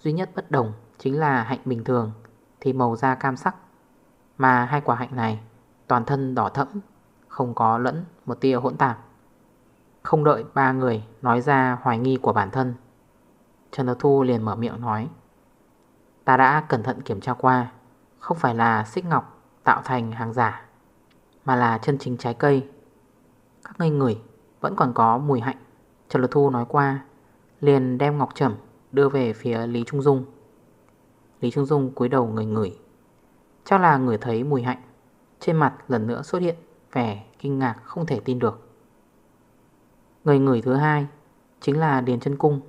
Duy nhất bất đồng chính là hạnh bình thường Thì màu da cam sắc. Mà hai quả hạnh này Toàn thân đỏ thẫm Không có lẫn một tia hỗn tạp. Không đợi ba người nói ra hoài nghi của bản thân Trần Đợt Thu liền mở miệng nói Ta đã cẩn thận kiểm tra qua Không phải là xích ngọc tạo thành hàng giả. Mà là chân chính trái cây. Các ngây người vẫn còn có mùi hạnh. Trần Lột Thu nói qua, Liền đem ngọc trầm đưa về phía Lý Trung Dung. Lý Trung Dung cúi đầu người ngửi. Chắc là người thấy mùi hạnh. Trên mặt lần nữa xuất hiện Vẻ kinh ngạc không thể tin được. Người ngửi thứ hai Chính là Điền chân Cung.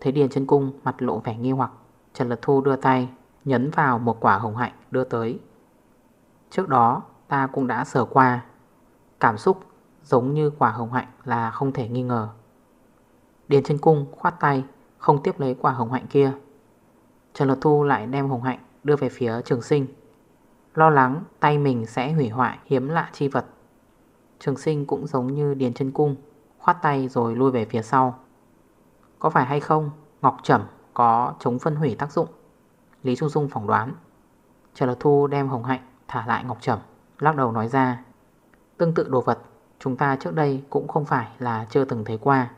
Thấy Điền chân Cung mặt lộ vẻ nghi hoặc, Trần Lật Thu đưa tay Nhấn vào một quả hồng hạnh đưa tới. Trước đó ta cũng đã sờ qua. Cảm xúc giống như quả hồng hạnh là không thể nghi ngờ. Điền chân Cung khoát tay, Không tiếp lấy quả hồng hạnh kia. Trần Lột Thu lại đem hồng hạnh đưa về phía trường sinh. Lo lắng tay mình sẽ hủy hoại hiếm lạ chi vật. Trường sinh cũng giống như Điền chân Cung, Khoát tay rồi lui về phía sau. Có phải hay không? Ngọc Trẩm có chống phân hủy tác dụng. Lý Trung Dung phỏng đoán. Trần Lột Thu đem hồng hạnh thả lại Ngọc Trẩm. Lắc đầu nói ra, Tương tự đồ vật, Chúng ta trước đây cũng không phải là chưa từng thấy qua.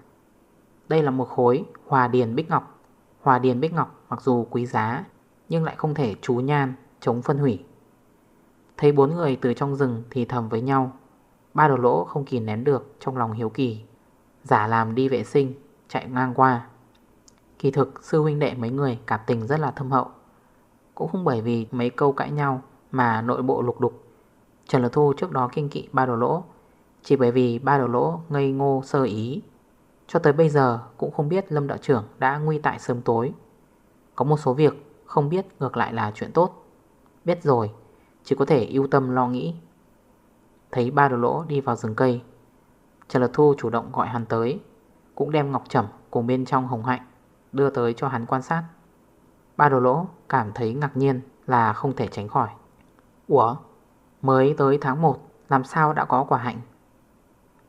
Đây là một khối hòa điền bích ngọc. Hòa điền bích ngọc mặc dù quý giá, Nhưng lại không thể chú nhan, chống phân hủy. Thấy bốn người từ trong rừng thì thầm với nhau, Ba đồ lỗ không kìm nén được trong lòng hiếu kỳ. Giả làm đi vệ sinh, Chạy ngang qua. Kỳ thực, sư huynh đệ mấy người cảm tình rất là thâm hậu. Cũng không bởi vì mấy câu cãi nhau Mà nội bộ lục đục Trần Lực Thu trước đó kinh kỵ ba đồ lỗ. Chỉ bởi vì ba đồ lỗ ngây ngô sơ ý, Cho tới bây giờ cũng không biết Lâm đạo trưởng đã nguy tại sớm tối. Có một số việc không biết ngược lại là chuyện tốt. Biết rồi, Chỉ có thể ưu tâm lo nghĩ. Thấy ba đồ lỗ đi vào rừng cây, Trần Lực Thu chủ động gọi hắn tới, Cũng đem ngọc trầm cùng bên trong hồng hạnh Đưa tới cho hắn quan sát. Ba đồ lỗ cảm thấy ngạc nhiên Là không thể tránh khỏi. Ủa? Mới tới tháng 1 Làm sao đã có quả hạnh?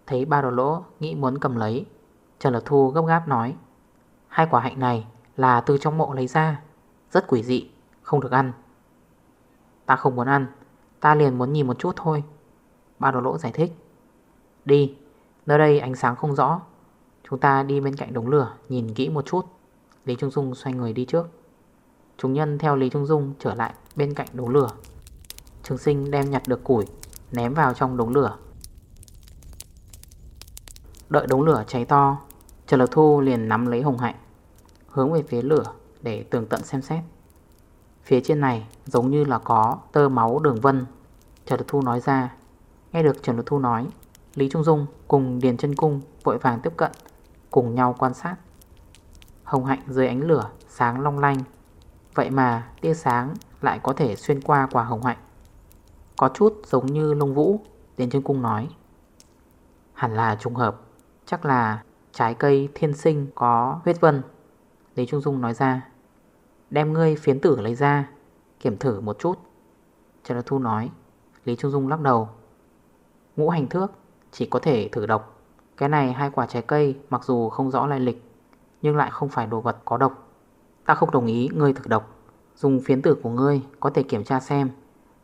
Thấy ba đồ lỗ nghĩ muốn cầm lấy, Trần Lật Thu gấp gáp nói, Hai quả hạnh này là từ trong mộ lấy ra, Rất quỷ dị, Không được ăn. Ta không muốn ăn, Ta liền muốn nhìn một chút thôi, Ba đồ lỗ giải thích. Đi, Nơi đây ánh sáng không rõ, Chúng ta đi bên cạnh đống lửa Nhìn kỹ một chút. Lý Trung Dung xoay người đi trước. Chúng nhân theo Lý Trung Dung trở lại bên cạnh đống lửa. Trường sinh đem nhặt được củi, Ném vào trong đống lửa. Đợi đống lửa cháy to, Trần Lực Thu liền nắm lấy hồng hạnh, Hướng về phía lửa để tường tận xem xét. Phía trên này giống như là có tơ máu đường vân. Trần Lực Thu nói ra. Nghe được Trần Lực Thu nói, Lý Trung Dung cùng Điền chân Cung vội vàng tiếp cận, Cùng nhau quan sát. Hồng hạnh dưới ánh lửa sáng long lanh, Vậy mà tia sáng lại có thể xuyên qua quả hồng hạnh. Có chút giống như lông vũ đến chân Cung nói. Hẳn là trùng hợp. Chắc là trái cây thiên sinh có huyết vân. Lý Trung Dung nói ra. Đem ngươi phiến tử lấy ra, Kiểm thử một chút. Trần Thu nói. Lý Trung Dung lắc đầu. Ngũ hành thước, chỉ có thể thử độc. Cái này hai quả trái cây, mặc dù không rõ lai lịch, Nhưng lại không phải đồ vật có độc. Ta không đồng ý ngươi thử độc. Dùng phiến tử của ngươi có thể kiểm tra xem.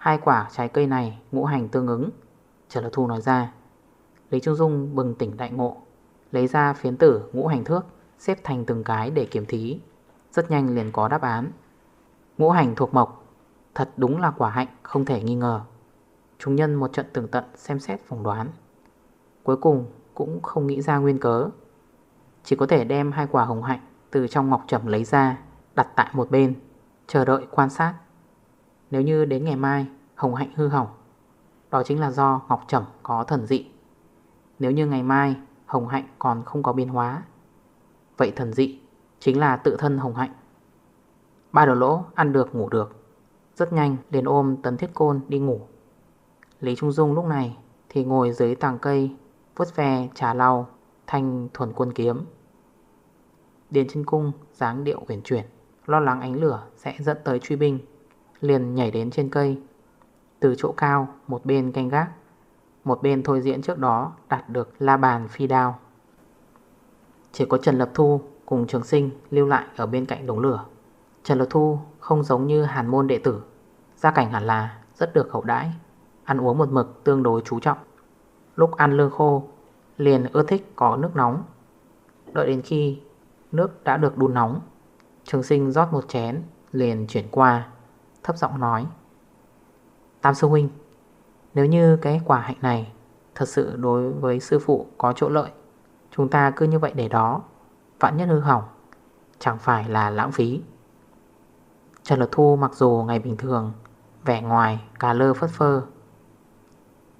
Hai quả trái cây này ngũ hành tương ứng. Trần Đắc Thu nói ra. Lý Trung Dung bừng tỉnh đại ngộ, Lấy ra phiến tử ngũ hành thước, Xếp thành từng cái để kiểm thí. Rất nhanh liền có đáp án. Ngũ hành thuộc mộc, Thật đúng là quả hạnh, không thể nghi ngờ. Chúng nhân một trận tường tận xem xét phỏng đoán. Cuối cùng cũng không nghĩ ra nguyên cớ. Chỉ có thể đem hai quả hồng hạnh Từ trong ngọc trầm lấy ra, Đặt tại một bên, Chờ đợi quan sát. Nếu như đến ngày mai hồng hạnh hư hỏng. Đó chính là do ngọc trầm có thần dị. Nếu như ngày mai hồng hạnh còn không có biến hóa, Vậy thần dị chính là tự thân hồng hạnh. Ba đầu lỗ ăn được, ngủ được. Rất nhanh liền ôm tấn thiết côn đi ngủ. Lý Trung Dung lúc này Thì ngồi dưới tàng cây Vút ve trà lau, Thanh thuần quân kiếm. Điền chân cung dáng điệu huyền chuyển, Lo lắng ánh lửa sẽ dẫn tới truy binh, Liền nhảy đến trên cây từ chỗ cao, một bên canh gác. Một bên thôi diễn trước đó Đạt được la bàn phi đao. Chỉ có Trần Lập Thu Cùng trường sinh lưu lại ở bên cạnh đống lửa. Trần Lập Thu không giống như hàn môn đệ tử. Gia cảnh hẳn là rất được hậu đãi, Ăn uống một mực tương đối chú trọng. Lúc ăn lương khô, Liền ưa thích có nước nóng. Đợi đến khi nước đã được đun nóng, Trường sinh rót một chén, Liền chuyển qua, Thấp giọng nói. Tam sư huynh. Nếu như cái quả hạnh này Thật sự đối với sư phụ có chỗ lợi, Chúng ta cứ như vậy để đó. Vạn nhất hư hỏng, Chẳng phải là lãng phí. Trần Lật Thu mặc dù ngày bình thường, Vẻ ngoài cà lơ phất phơ,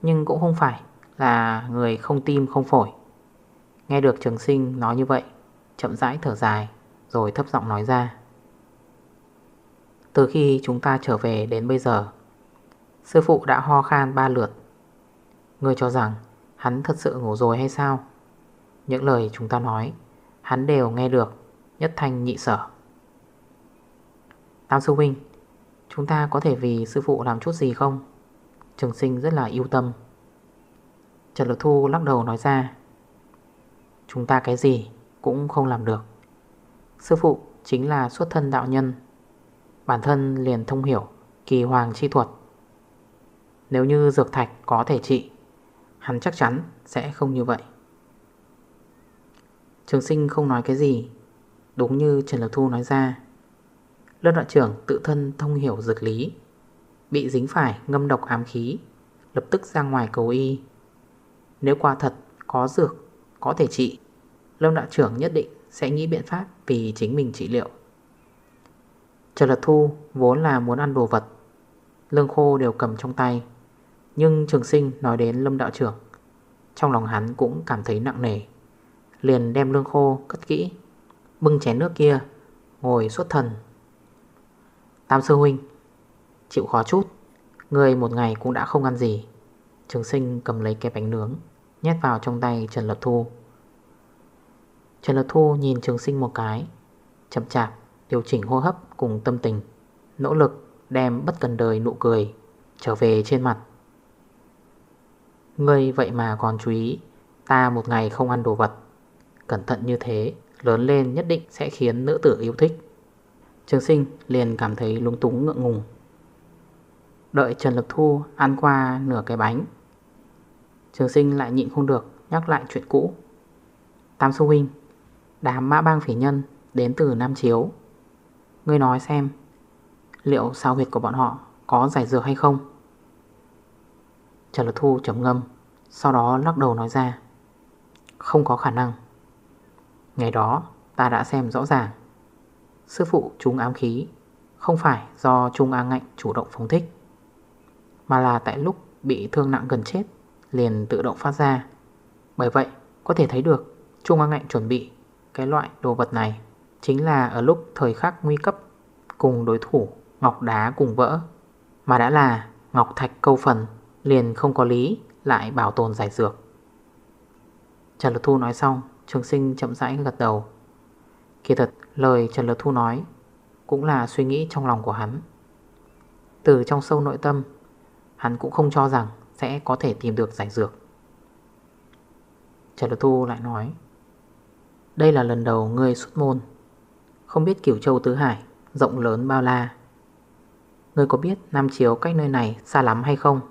Nhưng cũng không phải Là người không tim không phổi. Nghe được trường sinh nói như vậy, Chậm rãi thở dài, Rồi thấp giọng nói ra. Từ khi chúng ta trở về đến bây giờ Sư phụ đã ho khan ba lượt. Ngươi cho rằng Hắn thật sự ngủ rồi hay sao? Những lời chúng ta nói, Hắn đều nghe được, Nhất thanh nhị sở. Tam sư huynh, Chúng ta có thể vì sư phụ làm chút gì không? Trường sinh rất là yêu tâm. Trần Lực Thu lắc đầu nói ra, Chúng ta cái gì cũng không làm được. Sư phụ chính là xuất thân đạo nhân, Bản thân liền thông hiểu kỳ hoàng chi thuật. Nếu như dược thạch có thể trị, Hắn chắc chắn sẽ không như vậy. Trường sinh không nói cái gì, Đúng như Trần Lập Thu nói ra. Lâm đoạn trưởng tự thân thông hiểu dược lý, Bị dính phải ngâm độc ám khí, Lập tức ra ngoài cầu y. Nếu qua thật có dược, Có thể trị Lâm đạo trưởng nhất định sẽ nghĩ biện pháp Vì chính mình trị liệu. Trần Lật Thu vốn là muốn ăn đồ vật, Lương khô đều cầm trong tay. Nhưng trường sinh nói đến Lâm đạo trưởng, Trong lòng hắn cũng cảm thấy nặng nề. Liền đem lương khô cất kỹ, Bưng chén nước kia, Ngồi suốt thần. Tam sư huynh, Chịu khó chút, Người một ngày cũng đã không ăn gì. Trường sinh cầm lấy cái bánh nướng, Nhét vào trong tay Trần Lập Thu. Trần Lập Thu nhìn trường sinh một cái, Chậm chạp, Điều chỉnh hô hấp cùng tâm tình, Nỗ lực đem bất cần đời nụ cười Trở về trên mặt. Ngươi vậy mà còn chú ý, Ta một ngày không ăn đồ vật. Cẩn thận như thế, Lớn lên nhất định sẽ khiến nữ tử yêu thích. Trường sinh liền cảm thấy lung túng ngượng ngùng. Đợi Trần Lực Thu ăn qua nửa cái bánh, Trường sinh lại nhịn không được Nhắc lại chuyện cũ. Tam Sư Huynh, Đám mã bang phỉ nhân đến từ Nam Chiếu. Ngươi nói xem, Liệu sao huyệt của bọn họ Có giải dược hay không? Trần Lực Thu chấm ngâm, Sau đó lắc đầu nói ra, Không có khả năng. Ngày đó, ta đã xem rõ ràng, Sư phụ trúng ám khí Không phải do Trung Á Ngạnh chủ động phóng thích, Mà là tại lúc bị thương nặng gần chết, Liền tự động phát ra. Bởi vậy, có thể thấy được, Trung Á Ngạnh chuẩn bị cái loại đồ vật này Chính là ở lúc thời khắc nguy cấp Cùng đối thủ Ngọc đá cùng vỡ, Mà đã là Ngọc Thạch câu phần. Liền không có lý, lại bảo tồn giải dược. Trần Lực Thu nói xong, Trường sinh chậm rãi gật đầu. Kỳ thật, lời Trần Lực Thu nói Cũng là suy nghĩ trong lòng của hắn. Từ trong sâu nội tâm, Hắn cũng không cho rằng Sẽ có thể tìm được giải dược. Trần Lực Thu lại nói, Đây là lần đầu ngươi xuất môn. Không biết Kiểu Châu Tứ Hải Rộng lớn bao la. Ngươi có biết Nam Chiếu cách nơi này xa lắm hay không?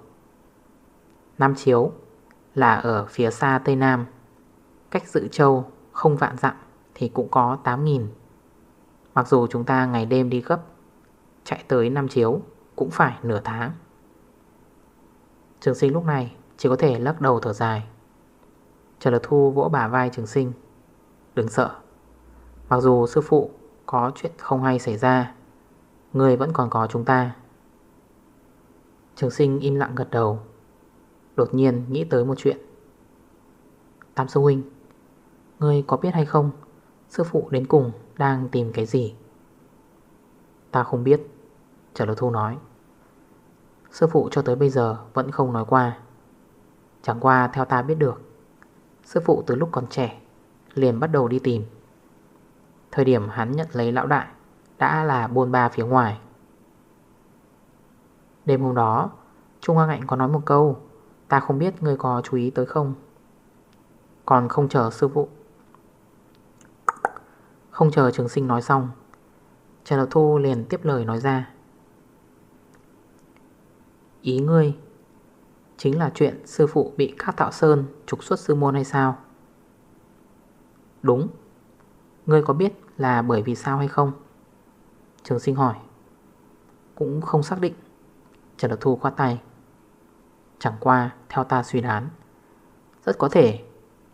Nam Chiếu là ở phía xa Tây Nam. Cách dự châu không vạn dặm thì cũng có 8.000 Mặc dù chúng ta ngày đêm đi gấp, Chạy tới Nam chiếu cũng phải nửa tháng. Trường sinh lúc này chỉ có thể lắc đầu thở dài. Trần Lực Thu vỗ bả vai trường sinh. Đừng sợ. Mặc dù sư phụ có chuyện không hay xảy ra, Người vẫn còn có chúng ta. Trường sinh im lặng gật đầu. Đột nhiên nghĩ tới một chuyện. Tam sư huynh, Ngươi có biết hay không, Sư phụ đến cùng đang tìm cái gì? Ta không biết, Trả Lô Thu nói. Sư phụ cho tới bây giờ vẫn không nói qua. Chẳng qua theo ta biết được, Sư phụ từ lúc còn trẻ Liền bắt đầu đi tìm. Thời điểm hắn nhận lấy lão đại Đã là buôn ba phía ngoài. Đêm hôm đó, Trung Hoa Ngạnh có nói một câu. Ta không biết người có chú ý tới không. Còn không chờ sư phụ. Không chờ trường sinh nói xong, Trần Độc Thu liền tiếp lời nói ra. Ý ngươi Chính là chuyện sư phụ bị các Thạo Sơn trục xuất sư môn hay sao? Đúng. Ngươi có biết là bởi vì sao hay không? Trường sinh hỏi. Cũng không xác định. Trần Độc Thu khoát tay. Chẳng qua theo ta suy đoán. Rất có thể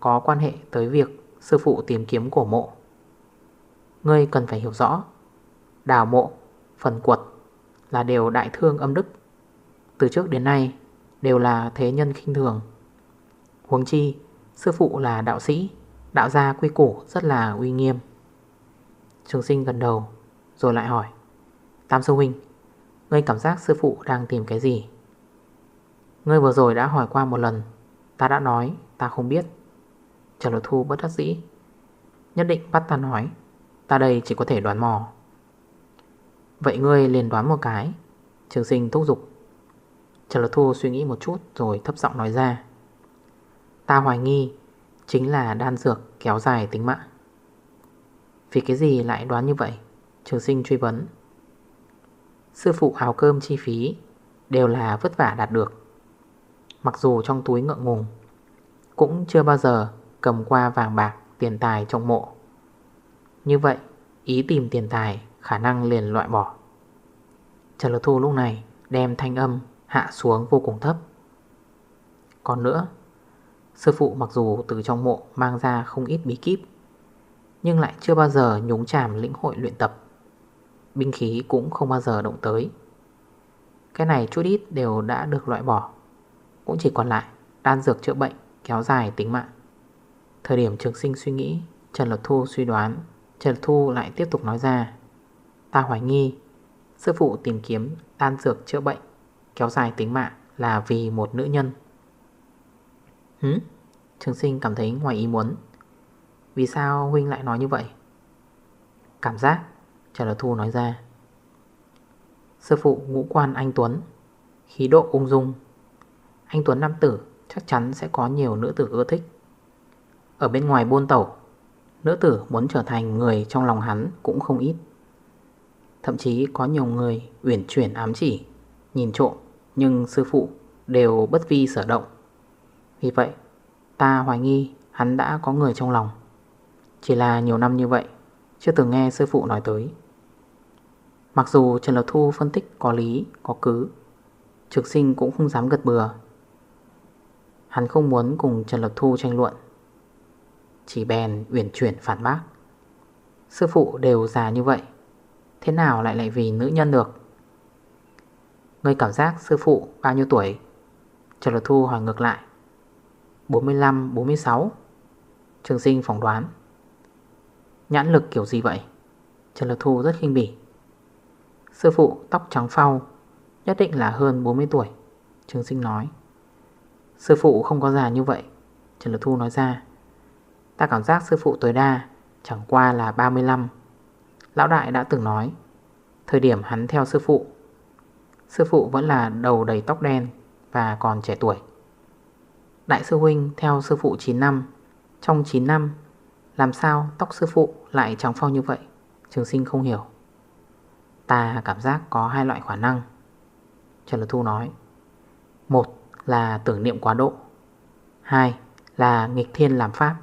có quan hệ tới việc sư phụ tìm kiếm cổ mộ. Ngươi cần phải hiểu rõ Đào mộ, phần quật là đều đại thương âm đức. Từ trước đến nay đều là thế nhân khinh thường. Huống chi, sư phụ là đạo sĩ Đạo gia quy củ rất là uy nghiêm. Trường sinh gần đầu Rồi lại hỏi Tam sư huynh Ngươi cảm giác sư phụ đang tìm cái gì? Ngươi vừa rồi đã hỏi qua một lần, Ta đã nói, ta không biết. Trần Lột Thu bất đắc dĩ. Nhất định bắt ta nói, Ta đây chỉ có thể đoán mò. Vậy ngươi liền đoán một cái, Trường sinh thúc giục. Trần Lột Thu suy nghĩ một chút Rồi thấp giọng nói ra. Ta hoài nghi Chính là đan dược kéo dài tính mạng. Vì cái gì lại đoán như vậy? Trường sinh truy vấn. Sư phụ áo cơm chi phí Đều là vất vả đạt được. Mặc dù trong túi ngượng ngùng, Cũng chưa bao giờ cầm qua vàng bạc tiền tài trong mộ. Như vậy, ý tìm tiền tài khả năng liền loại bỏ. Trần Lực Thu lúc này đem thanh âm hạ xuống vô cùng thấp. Còn nữa, Sư phụ mặc dù từ trong mộ mang ra không ít bí kíp, Nhưng lại chưa bao giờ nhúng chàm lĩnh hội luyện tập. Binh khí cũng không bao giờ động tới. Cái này chút ít đều đã được loại bỏ. Cũng chỉ còn lại đan dược chữa bệnh kéo dài tính mạng. Thời điểm trường sinh suy nghĩ, Trần Lật Thu suy đoán, Trần Lật Thu lại tiếp tục nói ra. Ta hoài nghi, Sư phụ tìm kiếm đan dược chữa bệnh Kéo dài tính mạng là vì một nữ nhân. Hứ? Trường sinh cảm thấy ngoài ý muốn. Vì sao Huynh lại nói như vậy? Cảm giác, Trần Lật Thu nói ra. Sư phụ ngũ quan anh Tuấn, Khí độ ung dung anh Tuấn nam tử chắc chắn sẽ có nhiều nữ tử ưa thích. Ở bên ngoài buôn tẩu Nữ tử muốn trở thành người trong lòng hắn cũng không ít. Thậm chí có nhiều người uyển chuyển ám chỉ Nhìn trộm Nhưng sư phụ đều bất vi sở động. Vì vậy Ta hoài nghi hắn đã có người trong lòng. Chỉ là nhiều năm như vậy Chưa từng nghe sư phụ nói tới. Mặc dù Trần Lập Thu phân tích có lý, có cứ Trực sinh cũng không dám gật bừa. Hắn không muốn cùng Trần Lập Thu tranh luận. Chỉ bèn uyển chuyển phản bác. Sư phụ đều già như vậy Thế nào lại lại vì nữ nhân được? Ngươi cảm giác sư phụ bao nhiêu tuổi? Trần Lập Thu hỏi ngược lại. 45, 46 Trường sinh phỏng đoán. Nhãn lực kiểu gì vậy? Trần Lập Thu rất khinh bỉ. Sư phụ tóc trắng phau Nhất định là hơn 40 tuổi Trường sinh nói. Sư phụ không có già như vậy, Trần Lực Thu nói ra. Ta cảm giác sư phụ tối đa Chẳng qua là 35 Lão đại đã từng nói, Thời điểm hắn theo sư phụ Sư phụ vẫn là đầu đầy tóc đen Và còn trẻ tuổi. Đại sư huynh theo sư phụ 9 năm, Trong 9 năm, Làm sao tóc sư phụ lại trắng phong như vậy? Trường sinh không hiểu. Ta cảm giác có hai loại khả năng, Trần Lực Thu nói. Một là tưởng niệm quá độ. Hai là nghịch thiên làm pháp.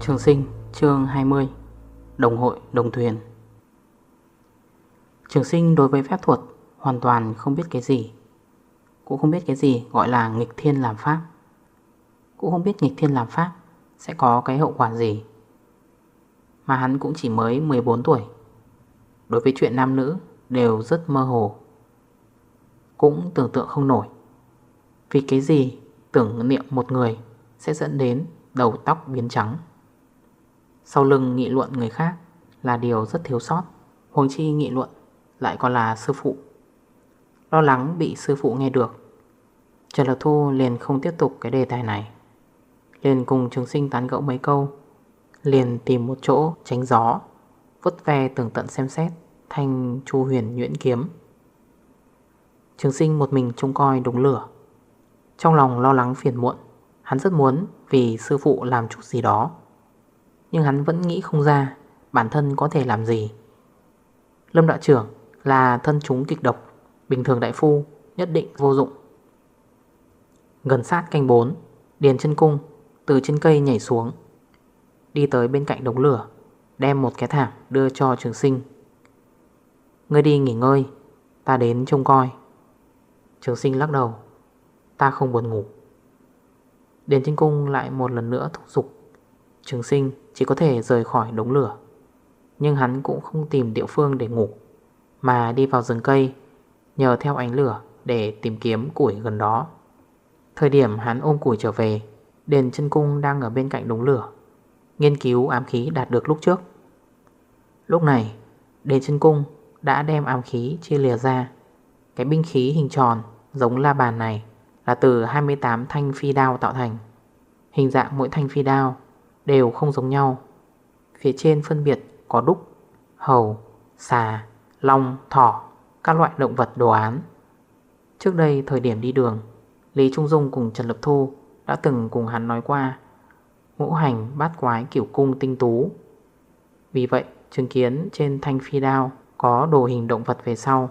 Trường sinh, chương 20 Đồng hội, đồng thuyền. Trường sinh đối với phép thuật Hoàn toàn không biết cái gì. Cũng không biết cái gì gọi là nghịch thiên làm pháp. Cũng không biết nghịch thiên làm pháp Sẽ có cái hậu quả gì. Mà hắn cũng chỉ mới 14 tuổi. Đối với chuyện nam nữ đều rất mơ hồ. Cũng tưởng tượng không nổi. Vì cái gì tưởng niệm một người Sẽ dẫn đến đầu tóc biến trắng? Sau lưng nghị luận người khác Là điều rất thiếu sót. Huống chi nghị luận Lại còn là sư phụ. Lo lắng bị sư phụ nghe được. Trần Lạc Thu liền không tiếp tục cái đề tài này. Liền cùng trường sinh tán gẫu mấy câu, Liền tìm một chỗ tránh gió, Vứt ve tường tận xem xét, Thanh chu huyền nhuyễn kiếm. Trường sinh một mình trông coi đúng lửa. Trong lòng lo lắng phiền muộn, Hắn rất muốn vì sư phụ làm chút gì đó. Nhưng hắn vẫn nghĩ không ra Bản thân có thể làm gì. Lâm đạo trưởng là thân chúng kịch độc Bình thường đại phu, nhất định vô dụng. Gần sát canh 4 Điền chân cung, từ trên cây nhảy xuống. Đi tới bên cạnh đống lửa, Đem một cái thảm đưa cho trường sinh. Ngươi đi nghỉ ngơi, Ta đến trông coi. Trường sinh lắc đầu, Ta không buồn ngủ. Điền chân cung lại một lần nữa thúc giục. Trường sinh chỉ có thể rời khỏi đống lửa, Nhưng hắn cũng không tìm địa phương để ngủ, Mà đi vào rừng cây Nhờ theo ánh lửa để tìm kiếm củi gần đó. Thời điểm hắn ôm củi trở về Đền chân cung đang ở bên cạnh đống lửa. Nghiên cứu ám khí đạt được lúc trước. Lúc này Đền chân cung đã đem ám khí chia lìa ra. Cái binh khí hình tròn giống la bàn này Là từ 28 thanh phi đao tạo thành. Hình dạng mỗi thanh phi đao Đều không giống nhau. Phía trên phân biệt có đúc Hầu, xà, long, thỏ. Các loại động vật đồ án. Trước đây, thời điểm đi đường, Lý Trung Dung cùng Trần Lập Thu đã từng cùng hắn nói qua, Ngũ hành, bát quái, kiểu cung, tinh tú. Vì vậy, chứng kiến trên thanh phi đao có đồ hình động vật về sau,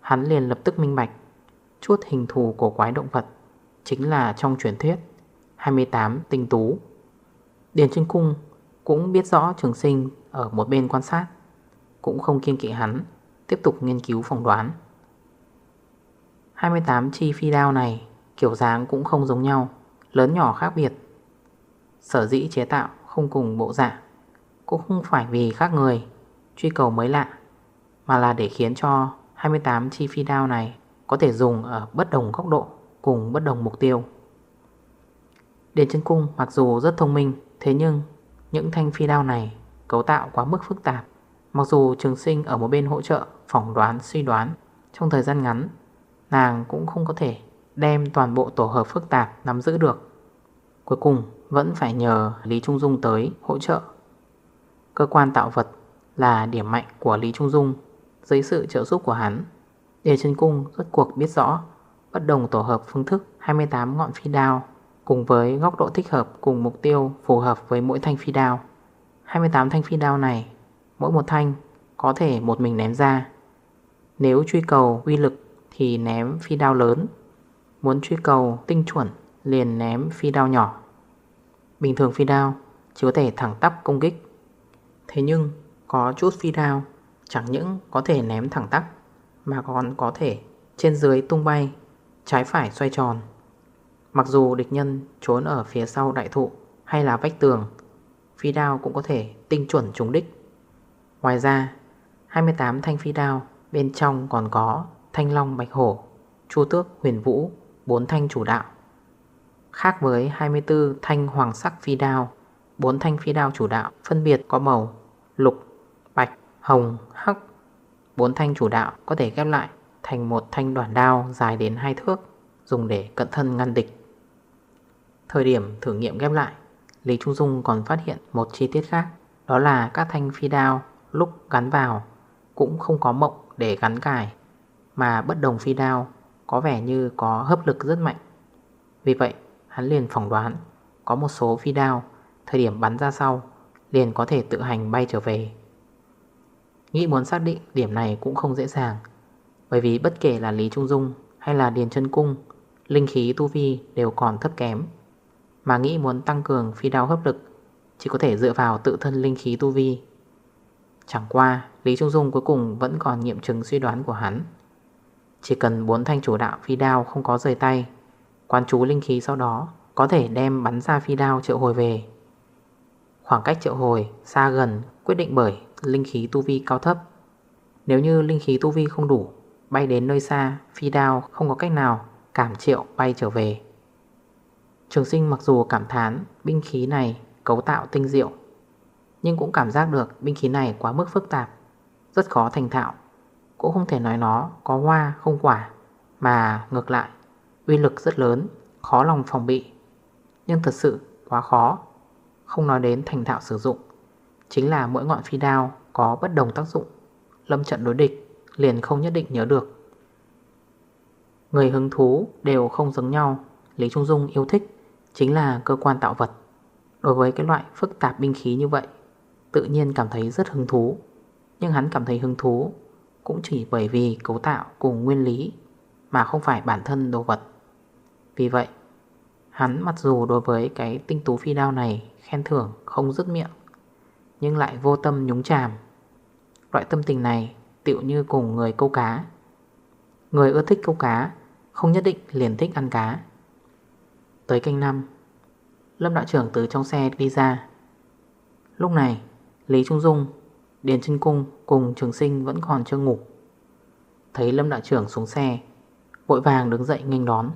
Hắn liền lập tức minh bạch Chuốt hình thù của quái động vật Chính là trong truyền thuyết 28 tinh tú. Điền trên cung cũng biết rõ trường sinh ở một bên quan sát, Cũng không kiên kỵ hắn. Tiếp tục nghiên cứu phỏng đoán. 28 chi phi đao này Kiểu dáng cũng không giống nhau, Lớn nhỏ khác biệt. Sở dĩ chế tạo không cùng bộ dạng, Cũng không phải vì khác người, Truy cầu mới lạ, Mà là để khiến cho 28 chi phi đao này Có thể dùng ở bất đồng góc độ Cùng bất đồng mục tiêu. Điền chân cung mặc dù rất thông minh, Thế nhưng những thanh phi đao này Cấu tạo quá mức phức tạp. Mặc dù trường sinh ở một bên hỗ trợ Phỏng đoán suy đoán Trong thời gian ngắn Nàng cũng không có thể đem toàn bộ tổ hợp phức tạp nắm giữ được. Cuối cùng vẫn phải nhờ Lý Trung Dung tới hỗ trợ. Cơ quan tạo vật là điểm mạnh của Lý Trung Dung dưới sự trợ giúp của hắn. Đề chân cung rốt cuộc biết rõ bất đồng tổ hợp phương thức 28 ngọn phi đao cùng với góc độ thích hợp cùng mục tiêu phù hợp với mỗi thanh phi đao. 28 thanh phi đao này, mỗi một thanh có thể một mình ném ra. Nếu truy cầu uy lực thì ném phi đao lớn. Muốn truy cầu tinh chuẩn liền ném phi đao nhỏ. Bình thường phi đao chỉ có thể thẳng tắp công kích. Thế nhưng có chút phi đao chẳng những có thể ném thẳng tắp, Mà còn có thể trên dưới tung bay, Trái phải xoay tròn. Mặc dù địch nhân trốn ở phía sau đại thụ hay là vách tường, Phi đao cũng có thể tinh chuẩn trúng đích. Ngoài ra 28 thanh phi đao bên trong còn có thanh long bạch hổ Chu tước huyền vũ 4 thanh chủ đạo. Khác với 24 thanh hoàng sắc phi đao 4 thanh phi đao chủ đạo phân biệt có màu lục, bạch, hồng, hắc. 4 thanh chủ đạo có thể ghép lại thành một thanh đoàn đao dài đến 2 thước Dùng để cận thân ngăn địch. Thời điểm thử nghiệm ghép lại Lý Trung Dung còn phát hiện một chi tiết khác Đó là các thanh phi đao lúc gắn vào, Cũng không có mộng để gắn cài, Mà bất đồng phi đao có vẻ như có hấp lực rất mạnh. Vì vậy, hắn liền phỏng đoán Có một số phi đao Thời điểm bắn ra sau Liền có thể tự hành bay trở về. Nghĩ muốn xác định điểm này cũng không dễ dàng, Bởi vì bất kể là Lý Trung Dung Hay là Điền chân Cung, Linh khí tu vi đều còn thấp kém. Mà nghĩ muốn tăng cường phi đao hấp lực, Chỉ có thể dựa vào tự thân linh khí tu vi Chẳng qua, Lý Trung Dung cuối cùng vẫn còn nghiệm chứng suy đoán của hắn. Chỉ cần bốn thanh chủ đạo phi đao không có rời tay Quan chú linh khí sau đó Có thể đem bắn ra phi đao triệu hồi về. Khoảng cách triệu hồi xa gần quyết định bởi linh khí tu vi cao thấp. Nếu như linh khí tu vi không đủ, Bay đến nơi xa, Phi đao không có cách nào cảm triệu bay trở về. Trường sinh mặc dù cảm thán binh khí này cấu tạo tinh diệu nhưng cũng cảm giác được binh khí này quá mức phức tạp, Rất khó thành thạo. Cũng không thể nói nó có hoa, không quả, Mà ngược lại, Uy lực rất lớn, Khó lòng phòng bị. Nhưng thật sự quá khó, Không nói đến thành thạo sử dụng. Chính là mỗi ngọn phi đao có bất đồng tác dụng, Lâm trận đối địch liền không nhất định nhớ được. Người hứng thú đều không giống nhau, Lý Trung Dung yêu thích Chính là cơ quan tạo vật. Đối với cái loại phức tạp binh khí như vậy Tự nhiên cảm thấy rất hứng thú. Nhưng hắn cảm thấy hứng thú Cũng chỉ bởi vì cấu tạo cùng nguyên lý Mà không phải bản thân đồ vật. Vì vậy, Hắn mặc dù đối với cái tinh tú phi đao này Khen thưởng không dứt miệng, Nhưng lại vô tâm nhúng chàm. Loại tâm tình này Tựu như cùng người câu cá. Người ưa thích câu cá Không nhất định liền thích ăn cá. Tới canh năm, Lâm đạo trưởng từ trong xe đi ra. Lúc này Lý Trung Dung, Điền Trân Cung cùng trường sinh vẫn còn chưa ngủ. Thấy Lâm đạo trưởng xuống xe, Vội vàng đứng dậy nghênh đón.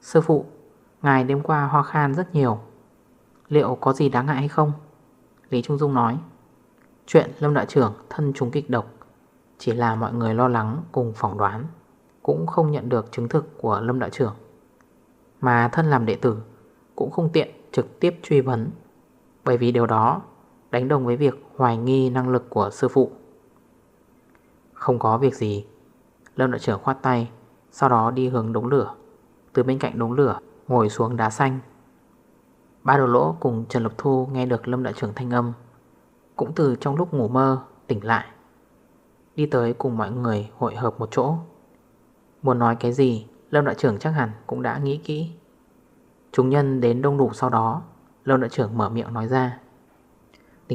Sư phụ Ngài đêm qua hoa khan rất nhiều. Liệu có gì đáng ngại hay không? Lý Trung Dung nói. Chuyện Lâm Đại trưởng thân chúng kịch độc, Chỉ là mọi người lo lắng cùng phỏng đoán, Cũng không nhận được chứng thực của Lâm Đại trưởng. Mà thân làm đệ tử Cũng không tiện trực tiếp truy vấn, Bởi vì điều đó Đánh đồng với việc hoài nghi năng lực của sư phụ. Không có việc gì. Lâm Đại trưởng khoát tay, Sau đó đi hướng đống lửa. Từ bên cạnh đống lửa, Ngồi xuống đá xanh. Ba đồ lỗ cùng Trần Lập Thu nghe được Lâm Đại trưởng thanh âm, Cũng từ trong lúc ngủ mơ, tỉnh lại. Đi tới cùng mọi người hội hợp một chỗ. Muốn nói cái gì, Lâm Đại trưởng chắc hẳn cũng đã nghĩ kỹ. Chúng nhân đến đông đủ sau đó, Lâm Đại trưởng mở miệng nói ra.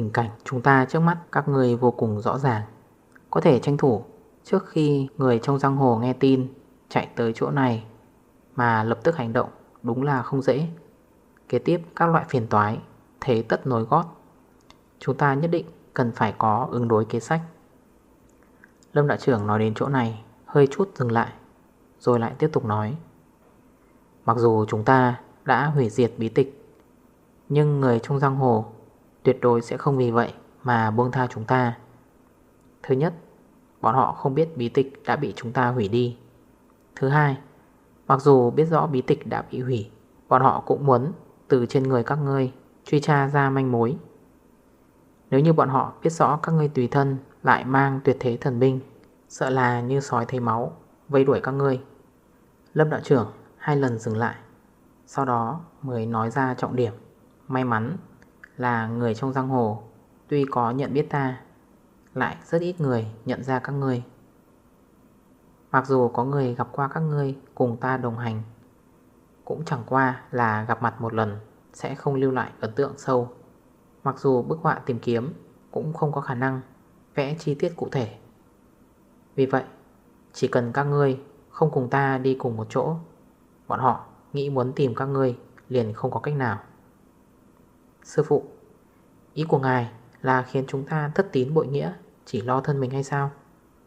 Tình cảnh chúng ta trước mắt các người vô cùng rõ ràng. Có thể tranh thủ Trước khi người trong giang hồ nghe tin Chạy tới chỗ này Mà lập tức hành động Đúng là không dễ. Kế tiếp, các loại phiền toái, Thế tất nối gót. Chúng ta nhất định cần phải có ứng đối kế sách. Lâm đại trưởng nói đến chỗ này, Hơi chút dừng lại, Rồi lại tiếp tục nói. Mặc dù chúng ta đã hủy diệt bí tịch, Nhưng người trong giang hồ Tuyệt đối sẽ không vì vậy Mà buông tha chúng ta. Thứ nhất, Bọn họ không biết bí tịch đã bị chúng ta hủy đi. Thứ hai, Mặc dù biết rõ bí tịch đã bị hủy, Bọn họ cũng muốn từ trên người các ngươi Truy tra ra manh mối. Nếu như bọn họ biết rõ các ngươi tùy thân Lại mang tuyệt thế thần binh, Sợ là như sói thấy máu, Vây đuổi các ngươi. Lâm đạo trưởng hai lần dừng lại, Sau đó mới nói ra trọng điểm. May mắn là người trong giang hồ. Tuy có nhận biết ta, Lại rất ít người nhận ra các ngươi. Mặc dù có người gặp qua các ngươi cùng ta đồng hành, Cũng chẳng qua là gặp mặt một lần Sẽ không lưu lại ấn tượng sâu. Mặc dù bức họa tìm kiếm Cũng không có khả năng vẽ chi tiết cụ thể. Vì vậy, Chỉ cần các ngươi không cùng ta đi cùng một chỗ, Bọn họ nghĩ muốn tìm các ngươi Liền không có cách nào. Sư phụ, Ý của ngài là khiến chúng ta thất tín bội nghĩa, Chỉ lo thân mình hay sao?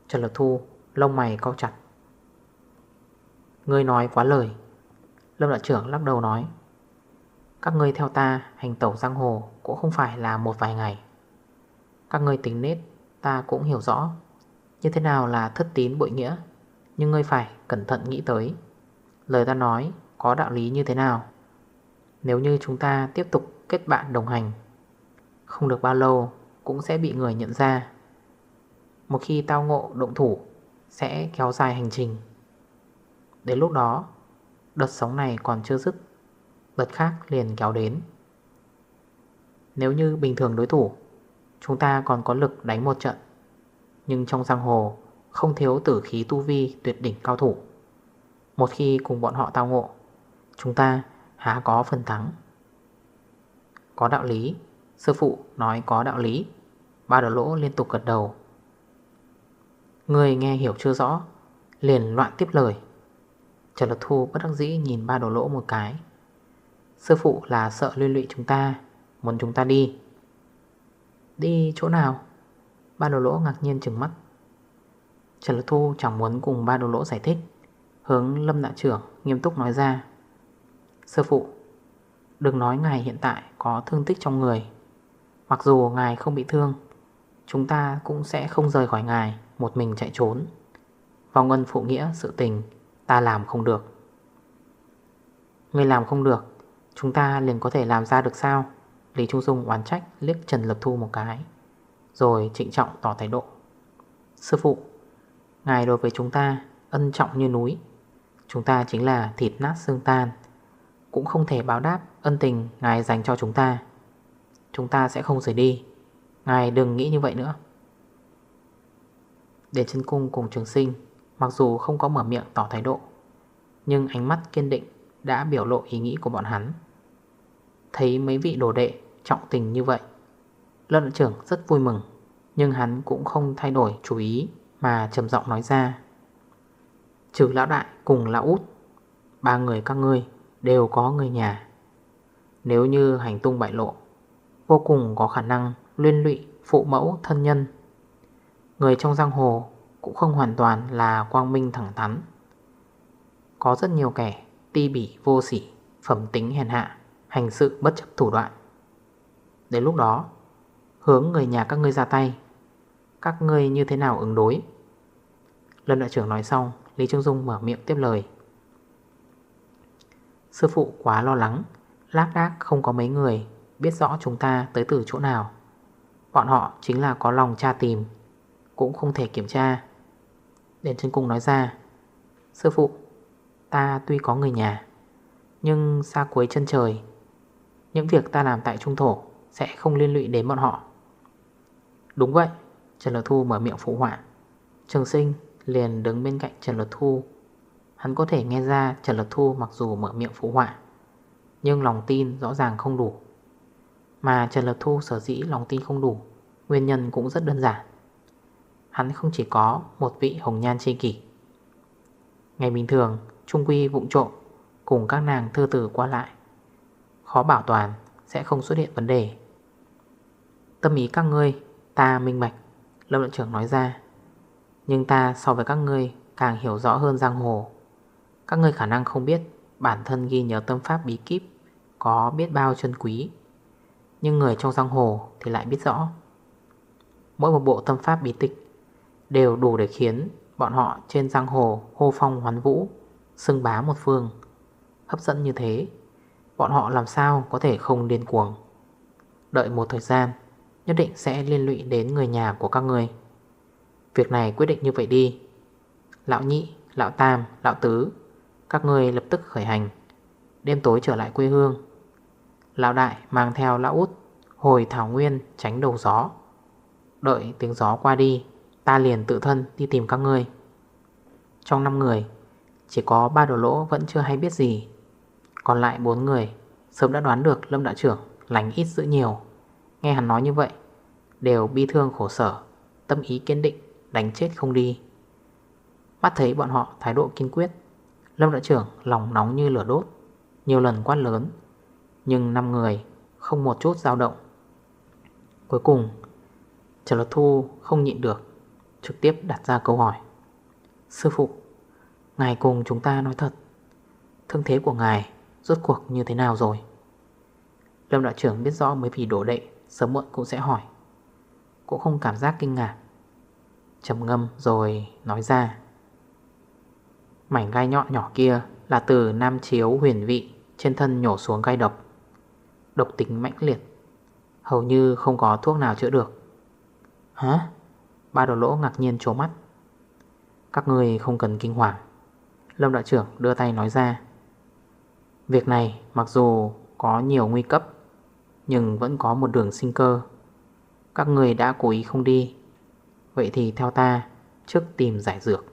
Trần Lực Thu, Lông mày co chặt. Ngươi nói quá lời. Lâm đại trưởng lắc đầu nói, Các ngươi theo ta hành tẩu giang hồ Cũng không phải là một vài ngày. Các ngươi tính nết, Ta cũng hiểu rõ Như thế nào là thất tín bội nghĩa, Nhưng ngươi phải cẩn thận nghĩ tới. Lời ta nói có đạo lý như thế nào? Nếu như chúng ta tiếp tục kết bạn đồng hành. Không được bao lâu, Cũng sẽ bị người nhận ra. Một khi tao ngộ động thủ, sẽ kéo dài hành trình. Đến lúc đó, Đợt sóng này còn chưa dứt, Đợt khác liền kéo đến. Nếu như bình thường đối thủ, Chúng ta còn có lực đánh một trận, Nhưng trong giang hồ Không thiếu tử khí tu vi tuyệt đỉnh cao thủ. Một khi cùng bọn họ tao ngộ, Chúng ta há có phần thắng. Có đạo lý. Sư phụ nói có đạo lý. Ba đầu lỗ liên tục gật đầu. Người nghe hiểu chưa rõ, Liền loạn tiếp lời. Trần Lật Thu bất đắc dĩ nhìn ba đồ lỗ một cái. Sư phụ là sợ liên lụy chúng ta, muốn chúng ta đi. Đi chỗ nào? Ba đồ lỗ ngạc nhiên trừng mắt. Trần Lực Thu chẳng muốn cùng ba đồ lỗ giải thích, Hướng lâm đại trưởng nghiêm túc nói ra. Sư phụ Đừng nói ngài hiện tại có thương tích trong người. Mặc dù ngài không bị thương, Chúng ta cũng sẽ không rời khỏi ngài, Một mình chạy trốn. Vong ân phụ nghĩa sự tình, Ta làm không được. Người làm không được, Chúng ta liền có thể làm ra được sao? Lý Trung Dung oán trách liếc Trần Lập Thu một cái, Rồi trịnh trọng tỏ thái độ. Sư phụ, Ngài đối với chúng ta ân trọng như núi. Chúng ta chính là thịt nát xương tan, Cũng không thể báo đáp ân tình, Ngài dành cho chúng ta. Chúng ta sẽ không rời đi. Ngài đừng nghĩ như vậy nữa. Để chân cung cùng trường sinh, Mặc dù không có mở miệng tỏ thái độ, Nhưng ánh mắt kiên định Đã biểu lộ ý nghĩ của bọn hắn. Thấy mấy vị đồ đệ trọng tình như vậy Lân trưởng rất vui mừng, Nhưng hắn cũng không thay đổi chú ý Mà trầm giọng nói ra. Trừ lão đại cùng lão út, Ba người các ngươi đều có người nhà. Nếu như hành tung bại lộ Vô cùng có khả năng liên lụy phụ mẫu thân nhân. Người trong giang hồ cũng không hoàn toàn là quang minh thẳng thắn. Có rất nhiều kẻ ti bỉ vô sỉ, phẩm tính hèn hạ, hành sự bất chấp thủ đoạn. Đến lúc đó, hướng người nhà các ngươi ra tay Các ngươi như thế nào ứng đối? Lâm đại trưởng nói xong Lý Trương Dung mở miệng tiếp lời. Sư phụ quá lo lắng Lác đác không có mấy người, Biết rõ chúng ta tới từ chỗ nào. Bọn họ chính là có lòng tra tìm, Cũng không thể kiểm tra. Đền chân cung nói ra, Sư phụ, Ta tuy có người nhà, Nhưng xa cuối chân trời, Những việc ta làm tại Trung Thổ Sẽ không liên lụy đến bọn họ. Đúng vậy, Trần Lột Thu mở miệng phụ họa. Trường sinh liền đứng bên cạnh Trần Lột Thu. Hắn có thể nghe ra Trần Lột Thu mặc dù mở miệng phụ họa nhưng lòng tin rõ ràng không đủ. Mà Trần Lập Thu sở dĩ lòng tin không đủ, Nguyên nhân cũng rất đơn giản. Hắn không chỉ có một vị hồng nhan chi kỷ. Ngày bình thường, Trung Quy vụng trộm Cùng các nàng thư tử qua lại. Khó bảo toàn, sẽ không xuất hiện vấn đề. Tâm ý các ngươi, Ta minh bạch, Lâm đội trưởng nói ra. Nhưng ta so với các ngươi càng hiểu rõ hơn giang hồ. Các ngươi khả năng không biết Bản thân ghi nhớ tâm pháp bí kíp. Có biết bao chân quý. Nhưng người trong giang hồ thì lại biết rõ. Mỗi một bộ tâm pháp bí tịch Đều đủ để khiến bọn họ trên giang hồ hô phong hoán vũ Xưng bá một phương. Hấp dẫn như thế Bọn họ làm sao có thể không điên cuồng? Đợi một thời gian Nhất định sẽ liên lụy đến người nhà của các người Việc này quyết định như vậy đi. Lão nhị, lão tam, lão tứ Các người lập tức khởi hành Đêm tối trở lại quê hương. Lão đại mang theo lão út Hồi thảo nguyên tránh đầu gió. Đợi tiếng gió qua đi, Ta liền tự thân đi tìm các ngươi. Trong 5 người, Chỉ có ba đồ lỗ vẫn chưa hay biết gì. Còn lại 4 người, Sớm đã đoán được Lâm Đại trưởng Lành ít giữ nhiều. Nghe hắn nói như vậy, Đều bi thương khổ sở, Tâm ý kiên định, Đánh chết không đi. Mắt thấy bọn họ thái độ kiên quyết, Lâm Đại trưởng lòng nóng như lửa đốt, Nhiều lần quát lớn. Nhưng 5 người, không một chút dao động. Cuối cùng, Trần lột Thu không nhịn được, Trực tiếp đặt ra câu hỏi. Sư phụ, Ngài cùng chúng ta nói thật, Thương thế của ngài rốt cuộc như thế nào rồi? Lâm đại trưởng biết rõ mấy vị đổ đệ Sớm muộn cũng sẽ hỏi. Cũng không cảm giác kinh ngạc. Trầm ngâm rồi nói ra. Mảnh gai nhọn nhỏ kia Là từ nam chiếu huyền vị Trên thân nhổ xuống gai độc. Độc tính mãnh liệt. Hầu như không có thuốc nào chữa được. Hả? Ba đồ lỗ ngạc nhiên trố mắt. Các người không cần kinh hoàng. Lâm đại trưởng đưa tay nói ra. Việc này mặc dù có nhiều nguy cấp Nhưng vẫn có một đường sinh cơ. Các người đã cố ý không đi. Vậy thì theo ta Trước tìm giải dược